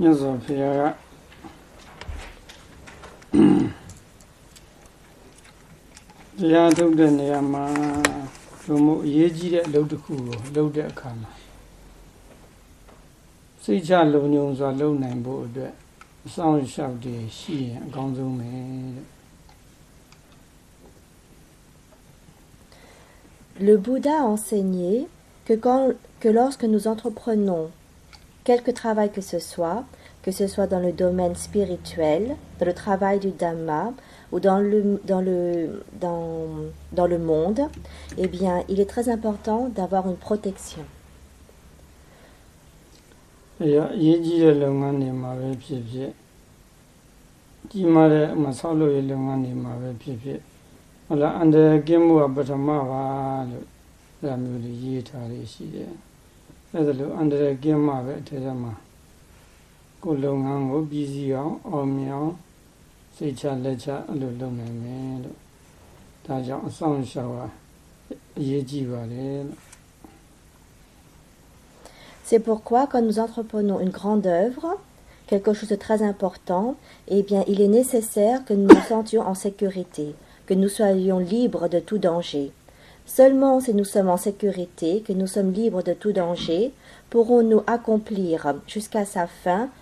မြတ်စွာဘုရားကတရားထုတ်တဲ့နေရာမှာဘုံမို့အရေးကြီးတဲ့အလုပ်တစ်ခုကိုလုပ်တဲ့အခါမှာစိတ်ချလုံခြုံစွာလုပ်နိုင်ဖို့အတွက်အဆောင်လျှောက်တည်ရှိရင်အကောင်းဆုံးပဲတဲ့ Le Bouddha a enseigné que, quand, que lorsque nous entreprenons quelque travail que ce soit, que ce soit dans le domaine spirituel, dans le travail du Dhamma ou dans le, dans le, dans, dans le monde, eh bien, il est très important d'avoir une protection. အရာအရေးကြီးတဲ့လုပ်ငန်းတွေမှာပဲဖြစ်ဖြစ်ကြီးမားတဲ့မဆောက်လုပ်ရေးလုပ်ငန်းတွေမှာပဲဖြစ်ဖြစ်ဟုတ်လားအန္တရာယ်ကင်းမှုကပထမပါလို့အဲဒါမျိုးတွေရေးထားရရှိတယ်အဲဒါလို့အန္တရာယ်ကင်းမှပဲအထက်မှာကိုယ်လုပ်ငန်းကိုပြီးစီးအောင်အောင်မြင်အောင်စိတ်ချလက်ချအဲ့လိုလုပ်နိုင်မယ်လို့ဒါကြောင့်အဆောင်ရှောက်ဟာအရေးကြီးပါတယ်လို့ C'est pourquoi quand nous entreprenons une grande œuvre, quelque chose de très important, eh bien, il est nécessaire que nous nous sentions en sécurité, que nous soyons libres de tout danger. Seulement si nous sommes en sécurité, que nous sommes libres de tout danger, pourrons-nous accomplir jusqu'à sa fin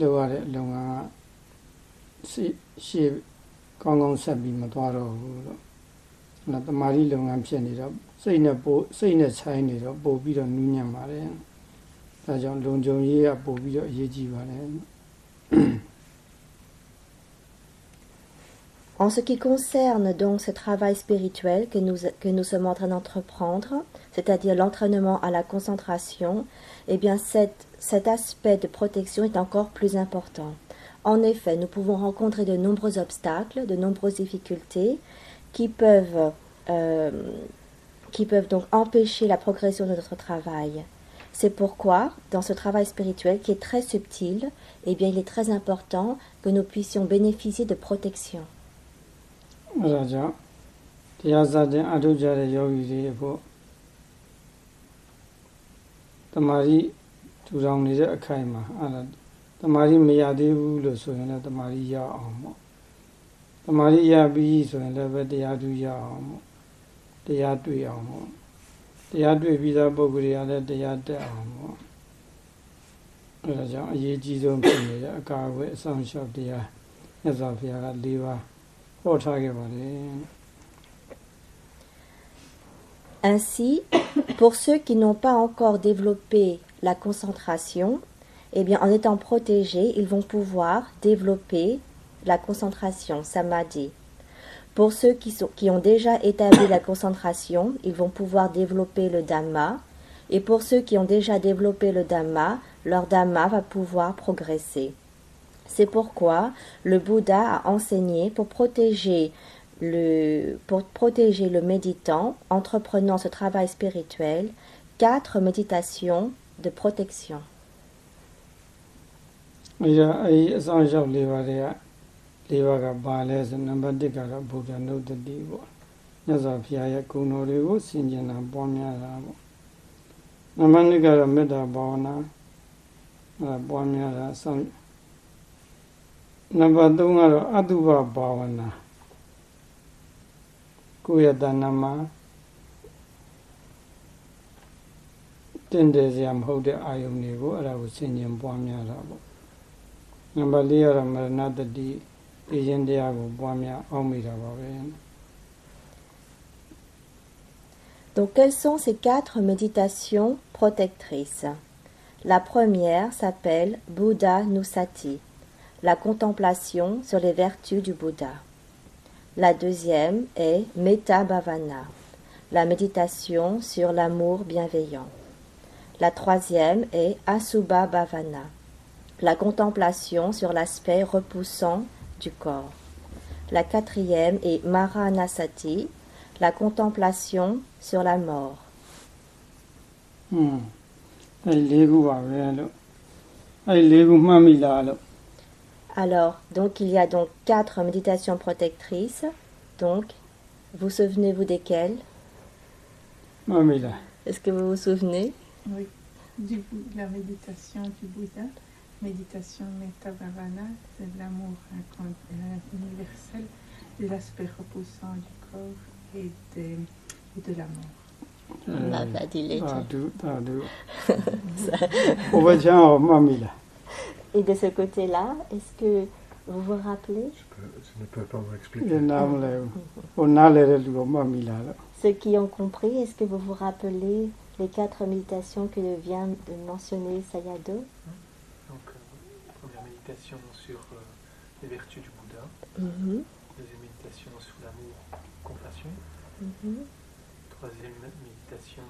လုပ်ရတဲ့လုပ်ငန်းကစိတ်ရှေ့ကောင်းကောင်းဆက်ပြီးမသွားတော့ဘူးလို့နော်တမာရီလုပ်ငန်းဖြစ်နေတော့စိတ်နဲ့ပို့စိတ်နဲ့ဆိုင်နေတော့ပို့ပြီးတော့နူးညံ့ပါတယ်ဒါကြောင့်လုံခြုံရေးကပို့ပြီးတော့အရေးကြီးပါတယ် En ce qui concerne donc ce travail spirituel que nous, que nous sommes en train d'entreprendre, c'est-à-dire l'entraînement à la concentration, eh bien cet, cet aspect de protection est encore plus important. En effet, nous pouvons rencontrer de nombreux obstacles, de nombreuses difficultés qui peuvent, euh, qui peuvent donc empêcher la progression de notre travail. C'est pourquoi, dans ce travail spirituel qui est très subtil, eh bien, il est très important que nous puissions bénéficier de protection. မာရီထူထောင်နေတဲ့အခိုင်မှာအဲ့ဒါတမာရီမရသေးဘူးလို့ဆိုရင်လည်းတမာရီရအောင်ပေါ့တမာရီရပြီးဆိုရင်လည်းပဲတရားသူရအောင်ပေါ့တရားတွေ့အောင်ပေါ့တရားတွေ့ပြီးသားပုဂ္ဂိုလ်တွေကလည်းတရားတက်အောင်ပေါ့အဲဒါကြောင့်အရေးကြီးဆုံးဖြစ်နေတဲ့အကာအကွယ်အဆောင်လျှောက်တရားမြတ်စွာဘုရားက၄ပါး Ainsi, pour ceux qui n'ont pas encore développé la concentration, eh bien, en étant protégés, ils vont pouvoir développer la concentration, samadhi. Pour ceux qui, qui ont déjà établi la concentration, ils vont pouvoir développer le dhamma. Et pour ceux qui ont déjà développé le dhamma, leur dhamma va pouvoir progresser. C'est pourquoi le Bouddha a enseigné pour protéger le, pour protéger le méditant entreprenant ce travail spirituel, quatre méditations de protection. က်၄ပါးတွေက၄ပါးကပါလဲဆိုနံပါတ်1ကတော့ဗုဒ္ဓနုတ္တိပေါ့မြတ်စွာဘုရားရဲ့ဂုဏ်တော်တွေကိုဆင်ခြင်တာပွားများတာပေါ့နံပါတ်2ကတော့မေတ္တာဘာဝနာအဲပွားများတာဆောင် နံပါတ်3ကတော့အတုပဘာဝနာကိုယ့်ရဲ့တဏ္ဍမှာတင်တယ်စရာမဟုတ်တဲ့အာယုန်တွေကိုအဲ့ဒါကိုဆင်ញင်ပွားများတာပေါ့နံပါတ်4ကတော့မရဏတတိသိခြင်းတရားကိုပွားများအောင်မိတာပါပဲ Donc, quelles sont ces quatre méditations protectrices La première s'appelle Buddha Nusati. la contemplation sur les vertus du Bouddha. La deuxième est Metta Bhavana, la méditation sur l'amour bienveillant. La troisième est Asubha Bhavana, la contemplation sur l'aspect repoussant du corps. La quatrième est Maranasati, la contemplation sur la mort. อื alors, donc il y a donc quatre méditations protectrices. Donc, vous souvenez-vous desquelles? Ah, Mamila. Est-ce que vous vous souvenez? Oui. Du, la méditation du Bouddha, méditation Mettavavana, c'est de l'amour euh, universel, des aspects du corps et de, et de l'amour. Euh, ah, bah, ah, ah On va dire Mamila. Et de ce côté-là, est-ce que vous vous rappelez? Je ne peux pas vous expliquer. Ceux qui ont compris, est-ce que vous vous rappelez les quatre méditations que vient de mentionner Sayado? Hein? Donc, euh, première méditation sur euh, les vertus du Bouddha. Mm-hmm. Deuxième méditation sur l'amour, compassion. Mm-hmm. Troisième méditation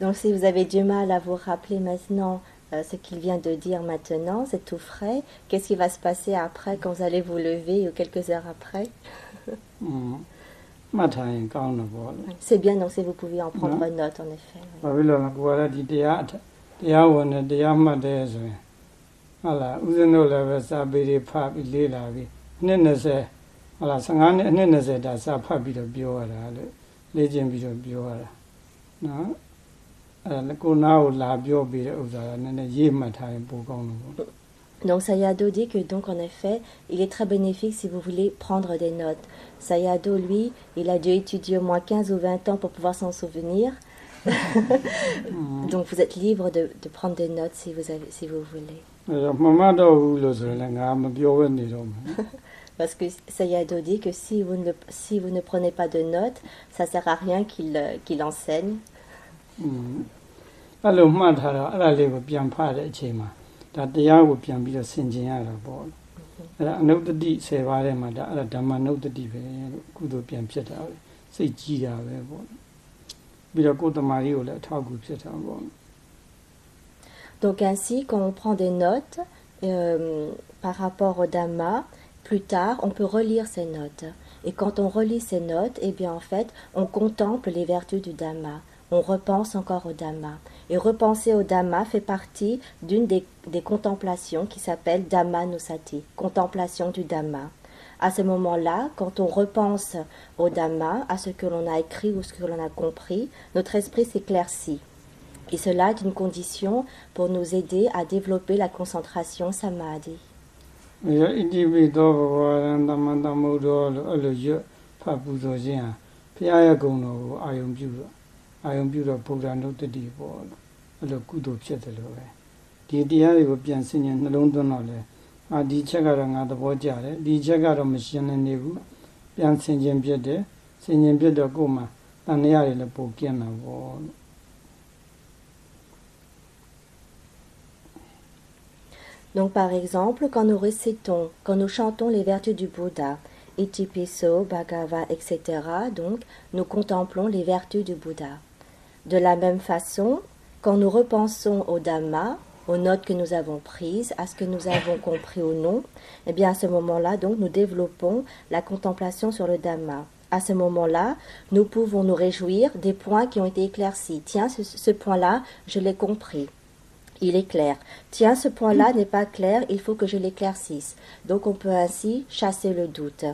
Donc si vous avez du mal à vous rappeler maintenant euh, ce qu'il vient de dire maintenant, c'est tout frais. Qu'est-ce qui va se passer après quand vous allez vous lever ou quelques heures après? C'est bien, donc si vous pouvez en prendre note, en effet. အထက်တရားဝင်နဲ့တရားမှတ်တယ်ဆိုရင်ဟုတ်လားဥစဉ်တို့လည်းပဲစာပေတွေဖတ်ပြီးလေးလာပြီးနှစ်20ဟုတ်လား15နှစ်အနှစ်20ဒါစာဖတ်ပြီးတော့ပြောရတာလို့လေ့ကျင့်ပြီးတော့ပြောရတာနော်အဲ့ဒါကိုနားကိုလာပြောပြီးတဲ့ဥစ္စာကနည်းနည်းရေးမှတ်ထားရင်ပိုကောင်းတယ်ပေါ့ Donc Sayado dit que donc en effet, il est très bénéfique si vous voulez prendre des notes. Sayado, lui, il a dû étudier au moins 15 ou 20 ans pour pouvoir s'en souvenir. donc vous êtes libre de, de prendre des notes si vous, avez, si vous voulez. အဲ့တော့မမှတ်တော့ဘူးလို့ဆိုရင်လည်းငါမပြောဘဲနေတော့မှာ Parce que Sayado dit que si vous ne, si vous ne prenez pas de notes, ça sert à rien qu'il euh, qu'il enseigne. อืมအဲ့လိုမှတ်ထားတော့အဲ့ဒါလေးကိုပြန်ဖတ်တဲ့အချိန်မှာဒါတရားကိုပြန်ပြီးတော့ဆင်ခြင်ရတာပေါ့အဲ့ဒါအနုတ္တိ10ပါးထဲမှာဒါအဲ့ဒါဓမ္မနုတ္တိပဲလို့ကုသိုလ်ပြန်ဖြစ်တာပဲစိတ်ကြီးတာပဲပေါ့ပြီးတော့ကိုယ်တမာရီကိုလည်းအထောက်အကူဖြစ်တာပေါ့ Donc ainsi, quand on prend des notes euh, par rapport au Dhamma, plus tard, on peut relire ces notes. Et quand on relit ces notes, eh bien en fait, on contemple les vertus du Dhamma. On repense encore au Dhamma. Et repenser au Dhamma fait partie d'une des, contemplations qui s'appelle Dhamma Nusati, contemplation du Dhamma. À ce moment-là, quand on repense au Dhamma, à ce que l'on a écrit ou ce que l'on a compris, notre esprit s'éclaircit. Et cela est une condition pour nous aider à développer la concentration samadhi. ပြီးတော့ဣတိပိသောဘဝရံတမန်တမုဒ္ဒောလို့အဲ့လိုရွတ်ဖတ်ပူဇော်ခြင်းဟာဘုရားရဲ့ဂုဏ်တော်ကိုအာယုံပြုတော့အာယုံပြုတော့ဗုဒ္ဓနုတ္တိပေါ့လို့အဲ့လိုကုသိုလ်ဖြစ်တယ်လို့ပဲဒီတရားတွေကိုပြန်ဆင်ញင်နှလုံးသွင်းတော့လေအာဒီချက်ကတော့ငါသဘောကျတယ်ဒီချက်ကတော့မရှင်းနေဘူးပြန်ဆင်ញင်ပြတ်တယ်ဆင်ញင်ပြတ်တော့ကိုယ်မှာတန်တရားတွေလည်းပိုကျင်းတာပေါ့လို့ Donc par exemple, quand nous récitons, quand nous chantons les vertus du Bouddha, Itipiso, Bhagava, etc., donc nous contemplons les vertus du Bouddha. De la même façon, quand nous repensons au Dhamma, aux notes que nous avons prises, à ce que nous avons compris ou non, eh bien à ce moment-là, donc, nous développons la contemplation sur le Dhamma. À ce moment-là, nous pouvons nous réjouir des points qui ont été éclaircis. Tiens, ce, point-là, je l'ai compris. Il est clair. Tiens, ce point-là n'est pas clair, il faut que je l'éclaircisse. Donc on peut ainsi chasser le doute.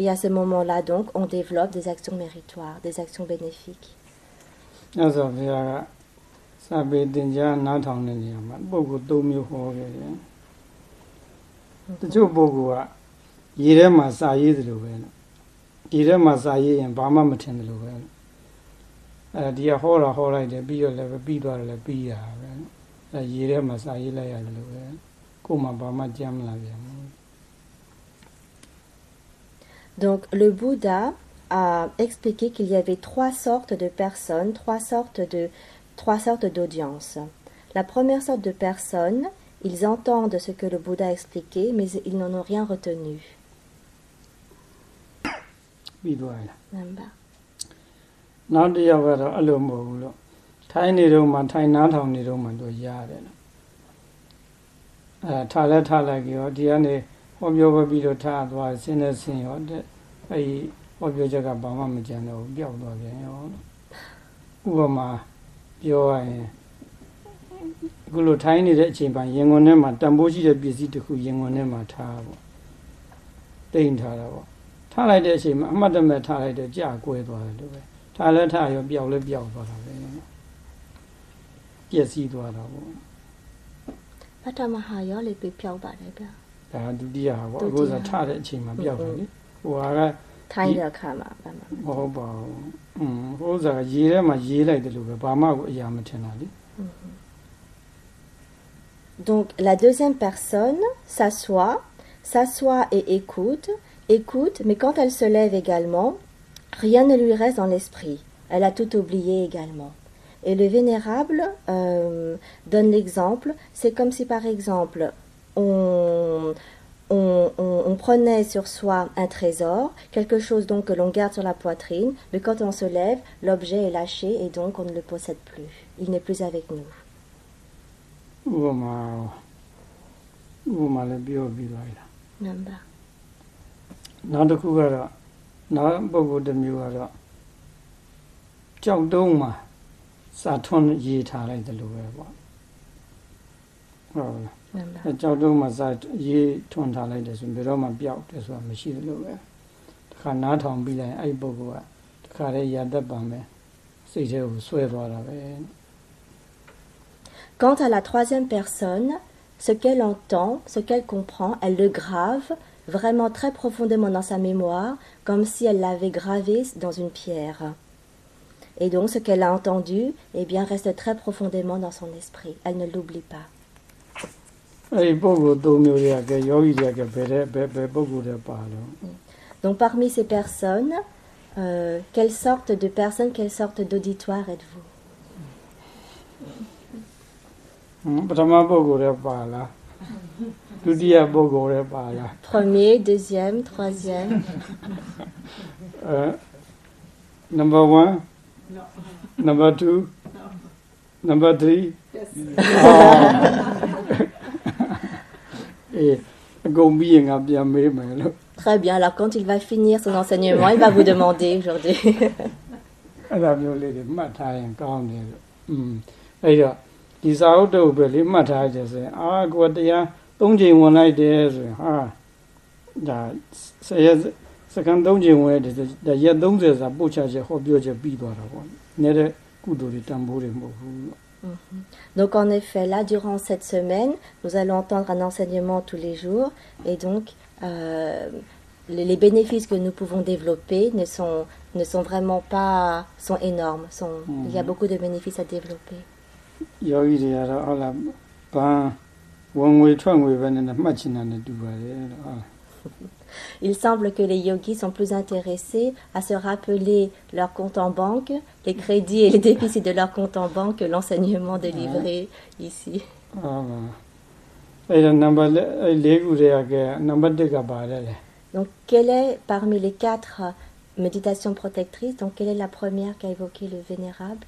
Et à ce moment-là, donc, on développe des actions méritoires, des actions bénéfiques. မြတ်စွာဘုရားကစာပေသင်ကြားနားထောင်တဲ့နေရာမှာပုဂ္ဂိုလ်၃မျိုးဟောခဲ့တယ်တချို့ပုဂ္ဂိုလ်ကရေထဲမှာစာရေးတယ်လို့ပဲလို့ရေထဲမှာစာရေးရင်ဘာမှမထင်တယ်လို့ပဲလို့အဲဒီကဟောတာဟောလိုက်တယ်ပြီးတော့လည်းပဲပြီးသွားတယ်လည်းပြီးရတာပဲအဲရေထဲမှာစာရေးလိုက်ရတယ်လို့ပဲကိုယ်မှဘာမှကြမ်းမလာပြန်ဘူး Donc le Bouddha a expliqué qu'il y avait trois sortes de personnes, trois sortes de trois sortes d'audience. La première sorte de personnes, ils entendent ce que le Bouddha a expliqué, mais ils n'en ont rien retenu. ပြီးသွားရလား Namba. နောက်တစ်ယောက်ကတော့အဲ့လိုမဟုတ်ဘူးလို့ထိုင်းနေတော့မှထိုင်းနားထောင်နေတော့မှသူရတယ်လို့အဲထားလဲထားလိုက်ကြောဒီကနေ ဟောပြောပဲပြီးတော့ထားသွားဆင်းနေဆင်းရောတဲ့အဲဒီဟောပြောချက်ကဘာမှမကြံတော့ဘူးပျောက်သွားပြန်ရောလို့ဥပမာပြောရရင်အခုလိုထိုင်းနေတဲ့အချိန်ပိုင်းရင်ခွန်ထဲမှာတန်ဖိုးရှိတဲ့ပစ္စည်းတစ်ခုရင်ခွန်ထဲမှာထားပေါ့တိမ်ထားတာပေါ့ထားလိုက်တဲ့အချိန်မှာအမှတ်တမဲ့ထားလိုက်တော့ကြာကွဲသွားတယ်လို့ပဲထားလဲထားရောပျောက်လဲပျောက်သွားတာပဲပျက်စီးသွားတာပေါ့ Patamaha yo le pi piao ba le bia. ဒါဒုတိယဟာပေါ့ ဒု အခု တိယ ဆိုထားတဲ့အချိန်မှာပျောက်တယ်လေဟိုဟာက Tai de kama ba ma. မဟုတ်ပါဘူးอืมဟိုဥစ္စာကရေထဲမှာရေးလိုက်တယ်လို့ပဲဘာမှကိုအရာမထင်တာလေ Donc la deuxième personne s'assoit, s'assoit et écoute, écoute, mais quand elle se lève également, rien ne lui reste dans l'esprit. Elle a tout oublié également. Et le vénérable euh, donne l'exemple, c'est comme si par exemple on, on, on- on prenait sur soi un trésor, quelque chose donc que l'on garde sur la poitrine, mais quand on se lève, l'objet est lâché et donc on ne le possède plus. Il n'est plus avec nous. ဥပမာဥပမာလည်းပြောပြီးသွားပြီလား Namba. နောက်တစ်ခုကတော့နောက်ပုဂ္ဂိုလ်တစ်မျိုးကတော့ကြောက်တုံးမှာစာထွန်းရေးထားလိုက်တယ်လို့ပဲပေါ့ဟုတ်လား Namba. အဲ ကြောက်တုံးမှာစာရေးထွန်းထားလိုက်တယ်ဆိုရင်ဘယ်တော့မှပျောက်တယ်ဆိုတာမရှိတယ်လို့ပဲတခါနားထောင်ပြီးလိုက်ရင်အဲ့ဒီပုဂ္ဂိုလ်ကတခါတည်းရတတ်ပါမယ်စိတ်ထဲကိုဆွဲသွားတာပဲ Quant à la troisième personne, ce qu'elle entend, ce qu'elle comprend, elle le grave vraiment très profondément dans sa mémoire, comme si elle l'avait gravé dans une pierre. Et donc ce qu'elle a entendu, eh bien, reste très profondément dans son esprit. Elle ne l'oublie pas. Donc parmi ces personnes, euh, quelle sorte de personnes, quelle sorte d'auditoire êtes-vous Premier, deuxième, troisième. number one. Number two. Number three. Yes. အေးအကုန်ပြီးရင်ငါပြန်မေးမယ်လို့ Très bien, alors quand il va finir son enseignement, il va vous demander aujourd'hui. အဲ့ဒါမျိုးလေးတွေမှတ်ထားရင်ကောင်းတယ်လို့อืมအဲ့တော့ဒီစာအုပ်တုပ်ပဲလေးမှတ်ထားကြဆိုရင်အာကိုယ်တရား၃ချိန်ဝင်လိုက်တယ်ဆိုရင်ဟာဒါဆယ်ရက်စကန်၃ချိန်ဝင်တယ်ဒါရက်30စာပို့ချချက်ဟောပြောချက်ပြီးသွားတာပေါ့နေတဲ့ကုသိုလ်တွေတန်ဖိုးတွေမဟုတ်ဘူးလို့ Donc en effet, là, durant cette semaine, nous allons entendre un enseignement tous les jours et donc euh, les, bénéfices que nous pouvons développer ne sont, ne sont vraiment pas sont énormes. Sont, Il y a Mhm. beaucoup de bénéfices à développer. Il semble que les yogis sont plus intéressés à se rappeler leur compte en banque, les crédits et les déficits de leur compte en banque que l'enseignement délivré ici. Donc, quelle est parmi les quatre méditations protectrices, donc quelle est la première qu'a évoquée le Vénérable?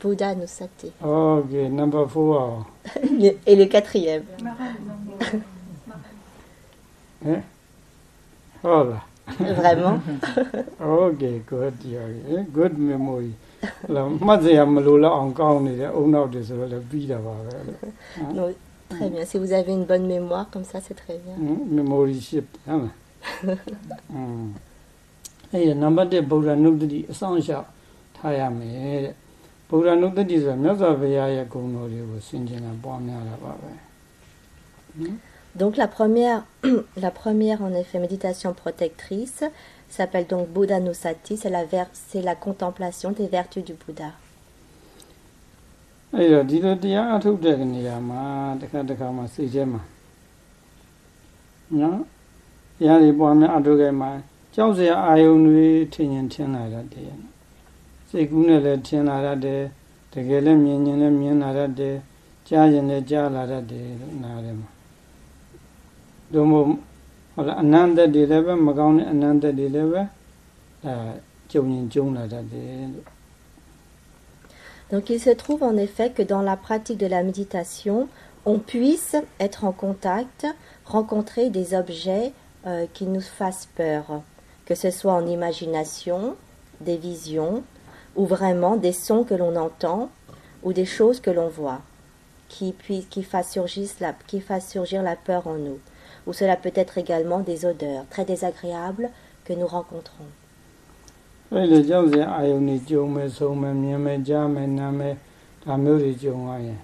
Bouddha Nusati. Ok, number four. Et le quatrième. Eh? Voilà. Vraiment? Okay, good. Yeah, yeah. Good memory. လာမတ်စရာမလိုတော့အောင်ကောင်းနေတယ်အုံနောက်တယ်ဆိုတော့လည်းပြီးတာပါပဲလို့ Non, très bien. Si vous avez une bonne mémoire comme ça, c'est très bien. memory ship ဟမ်အဲ့ရနံပါတ်1ဗုဒ္ဓနုတ္တိအဆောင်ရှောက်ထားရမယ်တဲ့ဗုဒ္ဓနုတ္တိဆိုတာမြတ်စွာဘုရားရဲ့ဂုဏ်တော်တွေကိုဆင်ခြင်တာပွားများတာပါပဲဟမ် Donc la première, la première en effet méditation protectrice s'appelle donc Buddha Nusati, c'est la, ver- c'est la contemplation des vertus du Bouddha. အဲ့တော့ဒီလိုတရားအထုတ်တဲ့နေရာမှာတစ်ခါတစ်ခါမှစိတ်ထဲမှာနော်တရားတွေပွားများအထုတ်ခဲ့မှာကြောက်စရာအာယုန်တွေထင်ရင်ထင်လာတတ်တယ်စိတ်ကူးနဲ့လည်းထင်လာတတ်တယ်တကယ်လည်းမြင်ရင်လည်းမြင်လာတတ်တယ်ကြားရင်လည်းကြားလာတတ်တယ်လို့နားထဲမှာ တို့မို့ဟုတ်လားအနန္တတွေလည်းပဲမကောင်းတဲ့အနန္တတွေလည်းပဲအဲကြုံရင်ကြုံလာတတ်တယ်လို့ Donc il se trouve en effet que dans la pratique de la méditation, on puisse être en contact, rencontrer des objets euh, qui nous fassent peur, que ce soit en imagination, des visions, ou vraiment des sons que l'on entend, ou des choses que l'on voit, qui, puis, qui, fassent surgir la, qui fassent surgir la peur en nous. Ou cela peut être également des odeurs très désagréables que nous rencontrons. အဲ့ဒီကြောက်စရာအာယုန်တွေကြုံမဲ့ဆုံးမဲ့မြင်မဲ့ကြားမဲ့နားမဲ့ဒါမျိုးတွေကြုံရရင်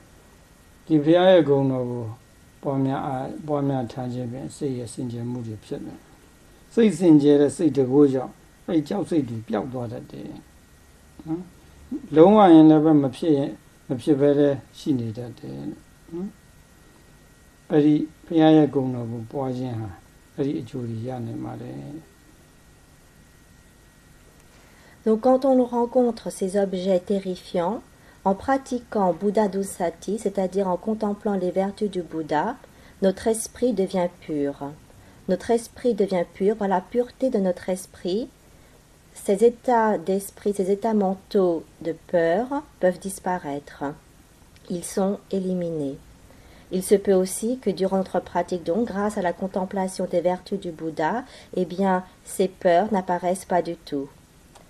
ဒီဘုရားရဲ့ဂုဏ်တော်ကိုပွားများအားပွားများထားခြင်းဖြင့်စိတ်ရဲ့စင်ကြယ်မှုတွေဖြစ်တယ်စိတ်စင်ကြယ်တဲ့စိတ်တကိုးကြောင့်အဲ့ကြောက်စိတ်တွေပျောက်သွားတတ်တယ်နော်လုံးဝရင်လည်းပဲမဖြစ်ရင်မဖြစ်ပဲလဲရှိနေတတ်တယ်နော်အဲ့ဒီ ဘုရားရဲ့ဂုဏ်တော်ကိုပွားခြင်းဟာအဲ့ဒီအကျိုးတွေရနိုင်ပါတယ် Donc quand on rencontre ces objets terrifiants, en pratiquant Buddha Dusati, c'est-à-dire en contemplant les vertus du Bouddha, notre esprit devient pur. Notre esprit devient pur par la pureté de notre esprit. Ces états d'esprit, ces états mentaux de peur peuvent disparaître. Ils sont éliminés. Il se peut aussi que durant notre pratique, donc, grâce à la contemplation des vertus du Bouddha, eh bien, ces peurs n'apparaissent pas du tout.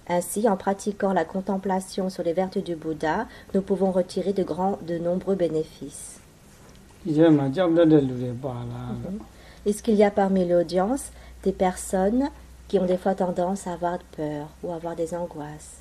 Ainsi, en pratiquant la contemplation sur les vertus du Bouddha, nous pouvons retirer de, grands, de nombreux bénéfices. Est-ce qu'il y a parmi l'audience des personnes qui ont des fois tendance à avoir peur ou à avoir des angoisses?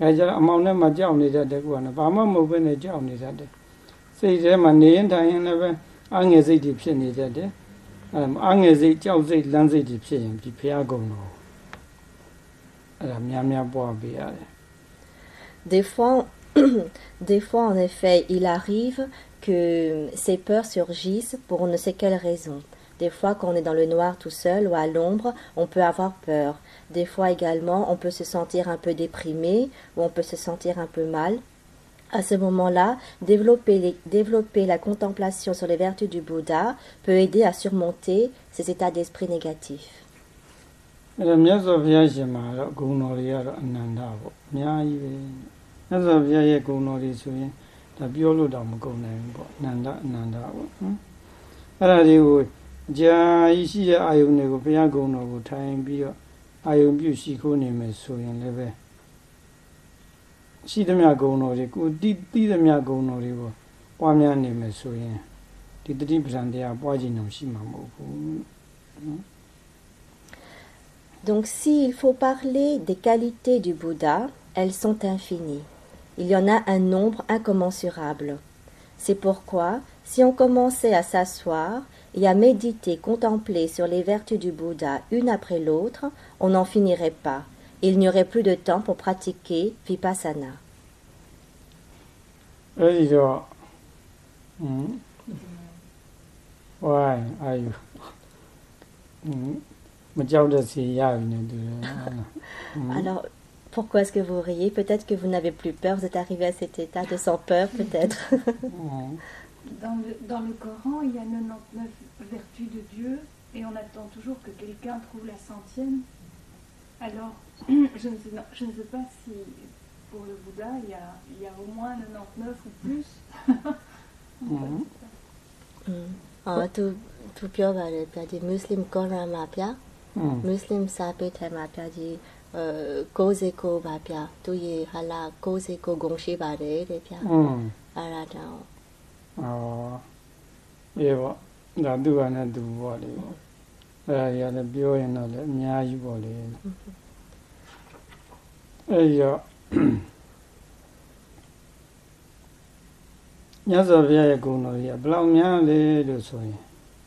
အဲကျတော့အမောင်နဲ့မှကြောက်နေတတ်တဲ့ကူကလည်းဘာမှမဟုတ်ဘဲနဲ့ကြောက်နေတတ်တယ်စိတ်ထဲမှာနေရင်ထိုင်ရင်လည်းပဲအငယ်စိတ်တွေဖြစ်နေတတ်တယ်အဲအငယ်စိတ်ကြောက်စိတ်လမ်းစိတ်တွေဖြစ်ရင်ဒီဘုရားဂုဏ်တော်အဲ့ဒါများများပွားပေးရတယ် Des fois, des fois, en effet, il arrive que ces peurs surgissent pour on ne sait quelle raison. Des fois, quand on est dans le noir tout seul ou à l'ombre, on peut avoir peur. Des fois également, on peut se sentir un peu déprimé ou on peut se sentir un peu mal. À ce moment-là, développer, les- développer la contemplation sur les vertus du Bouddha peut aider à surmonter ces états d'esprit négatifs. အဲ့ဒါမြတ်စွာဘုရားရှင်မှာတော့ဂုဏ်တော်တွေကတော့အနန္တပေါ့အများကြီးပဲမြတ်စွာဘုရားရဲ့ဂုဏ်တော်တွေဆိုရင်ဒါပြောလို့တော့မကုန်နိုင်ဘူးပေါ့အနန္တအနန္တပေါ့နော်အဲ့ဒါတွေကိုအ ကြာကြီးရှိတဲ့အာယုန်တွေကိုဘုရားဂုဏ်တော်ကိုထိုင်ပြီးတော့အာယုန်ပြုရှိခိုးနေမယ်ဆိုရင်လည်းပဲရှိသမျှဂုဏ်တော်တွေကိုတိတိသမျှဂုဏ်တော်တွေကိုပွားများနေမယ်ဆိုရင်ဒီတတိပ္ပံတရားပွားခြင်းတော့ရှိမှာမဟုတ်ဘူး Donc s'il faut parler des qualités du Bouddha, elles sont infinies. Il y en a un nombre incommensurable. C'est pourquoi, si on commençait à s'asseoir et à méditer, contempler sur les vertus du Bouddha une après l'autre, on n'en finirait pas. Il n'y aurait plus de temps pour pratiquer vipassana. Alors, pourquoi est-ce que vous riez? Peut-être que vous n'avez plus peur, vous êtes arrivé à cet état de sans peur, peut-être. Dans le, dans le Coran, il y a 99 vertus de Dieu et on attend toujours que quelqu'un trouve la centième. Alors, je ne sais, non, je ne sais pas si pour le Bouddha, il y a, il y a au moins 99 ou plus. mm -hmm. હવે તું તું પ્યો ભારત પ્યાજી મુસ્લિમ કોણ રામ આપ્યા મુસ્લિમ સાપે થેમ આપ્યાજી કોઝે કો આપ્યા તું એ હાલા કોઝે કો ગોંશી બારે રે પ્યા આરા જાઉં ထဲမှာဗျာဒီအဲ69ပါဗျာသူရေဟာလာ69ဂုံရှိပါတယ်တဲ့ဗျာอืมအဲ့ဒါကြောင့်ဩအေးပေါ့ဒါသူကလည်းသူပေါ့လေပေါ့အဲ့ဒါကြီးကလည်းပြောရင်တော့လည်းအများကြီးပေါ့လေအဲ့ဒီတော့ညဇောဘုရားရဲ့ဂုဏ်တော်ကြီးကဘယ်လောက်များလဲလို့ဆိုရင်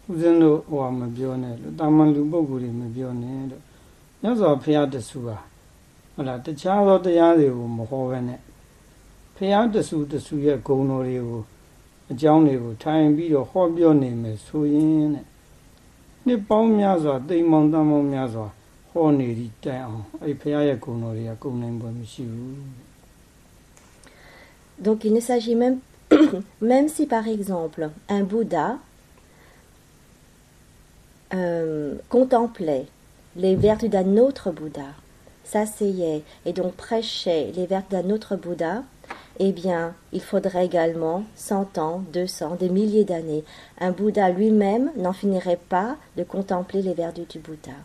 ဦးဇင်းတို့ဟိုဟာမပြောနဲ့လို့တာမန်လူပုဂ္ဂိုလ်တွေမပြောနဲ့လို့ညဇောဘုရားတဆူဟာဟုတ်လားတခြားသောတရားတွေကိုမဟောဘဲနဲ့ဘုရားတဆူတဆူရဲ့ဂုဏ်တော်တွေကို အကြောင်းတွေကိုထိုင်ပြီးတော့ဟောပြောနေမယ်ဆိုရင်တဲ့နှစ်ပေါင်းများစွာတိမ်မောင်တမ်းမောင်များစွာဟောနေသည့်တိုင်အောင်အဲ့ဘုရားရဲ့ဂုဏ်တော်တွေကဂုဏ်နိုင်ပွဲမရှိဘူး Donc il ne s'agit même, même si par exemple un Bouddha euh, contemplait les vertus d'un autre Bouddha, s'asseyait et donc prêchait les vertus d'un autre Bouddha, eh bien, il faudrait également 100 ans, 200, des milliers d'années. Un Bouddha lui-même n'en finirait pas de contempler les vertus du Bouddha.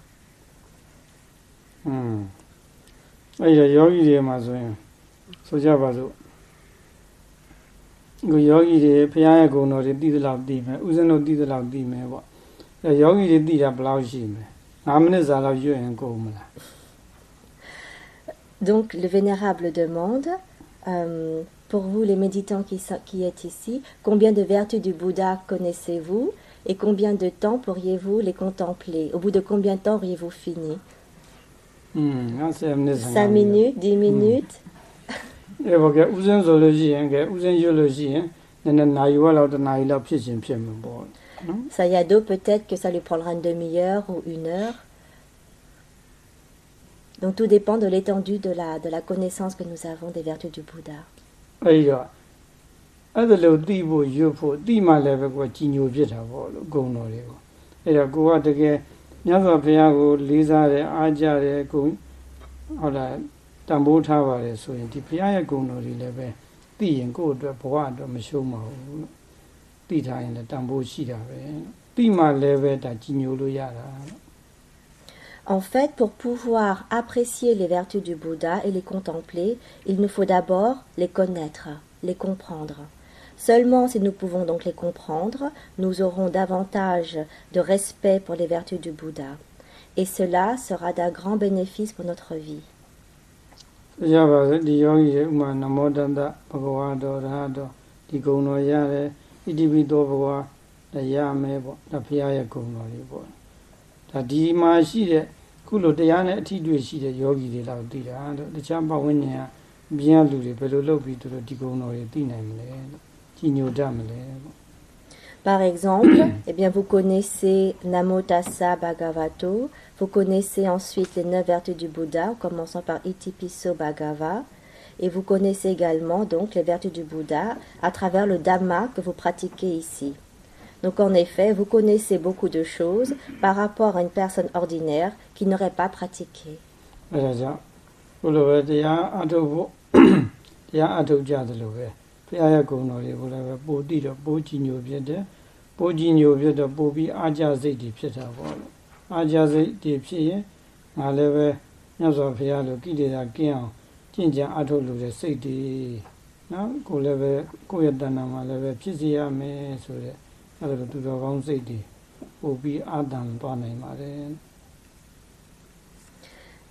อืมအဲ့ဒီတော့ယောဂီတွေမှာဆိုရင်ဆိုကြပါစို့ကိုယောဂီတွေဘုရားရဲ့ဂုဏ်တော်တွေသိသလောက်သိမယ်ဥစဉ်တို့သိသလောက်သိမယ်ပေါ့အဲယောဂီတွေသိတာဘယ်လောက်ရှိမလဲ9မိနစ်စာလောက်ရွတ်ရင်ကုန်မလား Donc le vénérable demande, euh, pour vous les méditants qui, qui, êtes ici, combien de vertus du Bouddha connaissez-vous et combien de temps pourriez-vous les contempler? Au bout de combien de temps auriez-vous fini? 5 minutes, 10 minutes? Sayado, peut-être que ça lui prendra une demi-heure ou une heure. Donc tout dépend de l'étendue de la, de la connaissance que nous avons des vertus du Bouddha. အဲဒီတော့အဲ့ဒါလို့သိဖို့ရွတ်ဖို့သိမှလည်းပဲကိုယ်ကြီးညိုဖြစ်တာပေါ့လို့ဂုဏ်တော်တွေကိုအဲ့တော့ကိုကတကယ်မြတ်စွာဘုရားကိုလေးစားတယ်အားကြတယ်ဂုဏ်ဟုတ်လားတန်ဖိုးထားပါတယ်ဆိုရင်ဒီဘုရားရဲ့ဂုဏ်တော်တွေလည်းပဲသိရင်ကိုယ့်အတွက်ဘဝအတွက်မရှုံးပါဘူးလို့သိထားရင်လည်းတန်ဖိုးရှိတာပဲသိမှလည်းပဲဒါကြီးညိုလို့ရတာ En fait, pour pouvoir apprécier les vertus du Bouddha et les contempler, il nous faut d'abord les connaître, les comprendre. Seulement si nous pouvons donc les comprendre, nous aurons davantage de respect pour les vertus du Bouddha. Et cela sera d'un grand bénéfice pour notre vie. ရပါစေဒီယောဂီရဲ့ဥမာနမောတတဘဂဝါတော်ရဟတော်ဒီဂုဏ်တော်ရတယ်ဣတိပိသောဘဂဝါလည်းရမယ်ပေါ့ဒါဘုရားရဲ့ဂုဏ်တော်တွေပေါ့ဒါဒီမှာရှိတဲ့ ခုလိုတရားနဲ့အထီးတွေ့ရှိတဲ့ယောဂီတွေလောက်သိတာလို့တခြားပတ်ဝန်းကျင်ကအပြင်ကလူတွေဘယ်လိုလုပ်ပြီးသူတို့ဒီဂုဏ်တော်တွေသိနိုင်မလဲလို့ကြီးညိုတတ်မလဲပေါ့ Par exemple, eh bien, vous connaissez Namo Tassa Bhagavato, vous connaissez ensuite les neuf vertus du Bouddha, en commençant par Itipiso Bhagava, et vous connaissez également donc les vertus du Bouddha à travers le Dhamma que vous pratiquez ici. Donc en effet, vous connaissez beaucoup de choses par rapport à une personne ordinaire qui n'aurait pas pratiqué. အဲဒါကြောင့်ဘုလိုပဲတရားအထုတ်ဖို့ တရားအထုတ်ကြတယ်လို့ပဲဘုရားရဲ့ဂုဏ်တော်တွေကိုလည်းပဲပို့တိတော့ပို့ကြည်ညိုဖြစ်တယ်ပို့ကြည်ညိုဖြစ်တော့ပို့ပြီးအာကြစိတ်တွေဖြစ်တာပေါ့လို့အာကြစိတ်တွေဖြစ်ရင်ငါလည်းပဲမြတ်စွာဘုရားလိုကိလေသာကင်းအောင်ကျင့်ကြံအထုတ်လို့တဲ့စိတ်တွေနော်ကိုယ်လည်းပဲကိုယ့်ရဲ့တဏ္ဍာမှာလည်းပဲဖြစ်စေရမယ်ဆိုတဲ့ အဲဒါလိုသူတော်ကောင်းစိတ်တွေပို့ပြီးအာတန်သွားနိုင်ပါတယ်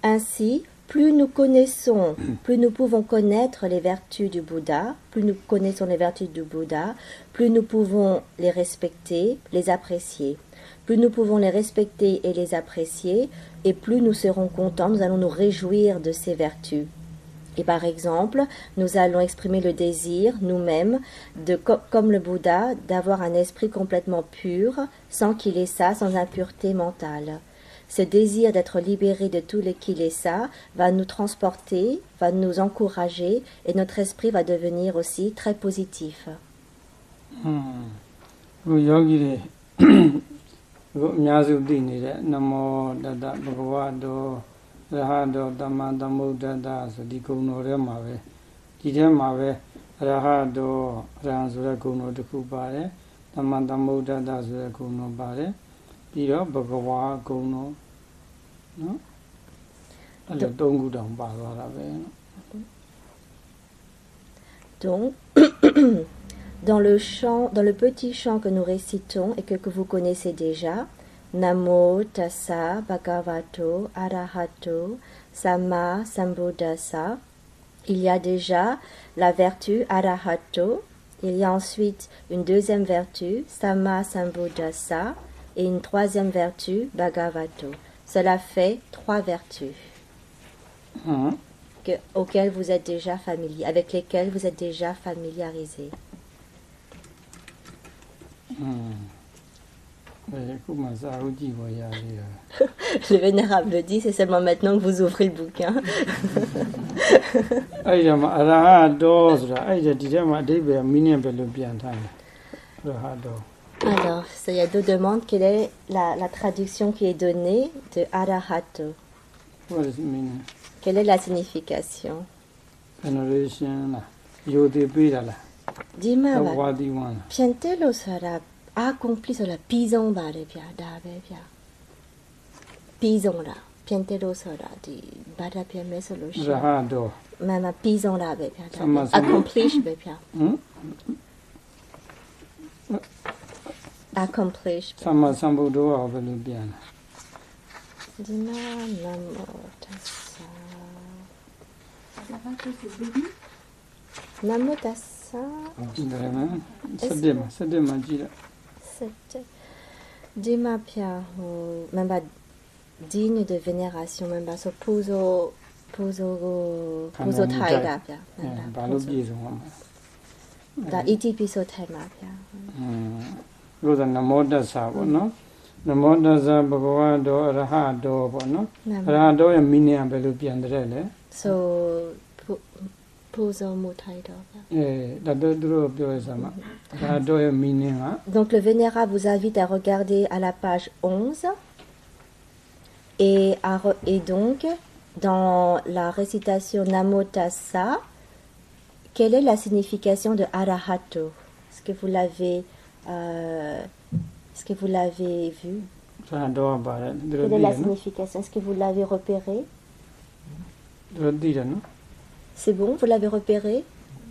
Ainsi, plus nous connaissons, plus nous pouvons connaître les vertus du Bouddha, plus nous connaissons les vertus du Bouddha, plus nous pouvons les respecter, les apprécier. Plus nous pouvons les respecter et les apprécier, et plus nous serons contents, nous allons nous réjouir de ces vertus. Et par exemple, nous allons exprimer le désir, nous-mêmes, de, co- comme le Bouddha, d'avoir un esprit complètement pur, sans kilesa, sans impureté mentale. Ce désir d'être libéré de tous les kilesa va nous transporter, va nous encourager, et notre esprit va devenir aussi très positif. อื มအခုယောဂီတွေ အခုအများစုသိနေတဲ့နမောတတဘဂဝတောရဟတောတမ္မာသမုဒ္ဒတဆိုဒီဂုဏ်တော်ထဲမှာပဲဒီထဲမှာပဲရဟတောရဟံဆိုတဲ့ဂုဏ်တော်တစ်ခုပါတယ်တ သမ္မာသမ္ဗုဒ္ဓတ္တဆိုတဲ့ဂုဏ်တော်ပါတယ်ပြီးတော့ဘဂဝါဂုဏ်တော်နော်အဲ့လိုသုံးခုတောင်ပါသွားတာပဲနော် Donc, dans le chant, dans le petit chant que nous récitons et que, que vous connaissez déjà, Namo Tassa Bhagavato Arahato Sama Sambuddhasa, il y a déjà la vertu Arahato, il y a ensuite une deuxième vertu Sama Sambuddhasa et une troisième vertu Bhagavato. Cela fait trois vertus. ဟမ် que- auxquelles vous êtes déjà familier, avec lesquelles vous êtes déjà familiarisé. อื Le vénérable dit, c'est seulement maintenant que vous ouvrez le bouquin. Alors, Sayado demande quelle est la, traduction qui est donnée de Arahato? Quelle est la signification? Dima, piente accompli cela, pisong barabia, dabia. Pisong la, piente dosora, di barabia mesoloshi. Zahado. Mama la bebia, accomplish bebia. Accomplish. Sama sambudo avalubiana. Dina namo tassa. Namo tassa. Vraiment, c'est demain, c'est demain. Dima pia ho mamba digne de vénération mamba so puzo puzo go puzo thai da pia ba lo ji so ma da etp so thai ma pia လို့ဆိုနမောတ္တဆာပေါ့နော်နမောတ္တဆာဘဂဝါတော်အရဟတော်ပေါ့နော်အရဟတော်ရဲ့မိနစ်ကဘယ်လိုပြန်တဲ့လဲဆိုပူဇော်မှုထိုက်တော် Donc le Vénérable vous invite à regarder à la page 11 et, à, et donc dans la récitation Namotasa, quelle est la signification de Arahato Est-ce que vous l'avez est-ce que vous l'avez vu Quelle est la signification Est-ce que vous l'avez repéré C'est bon, vous l'avez repéré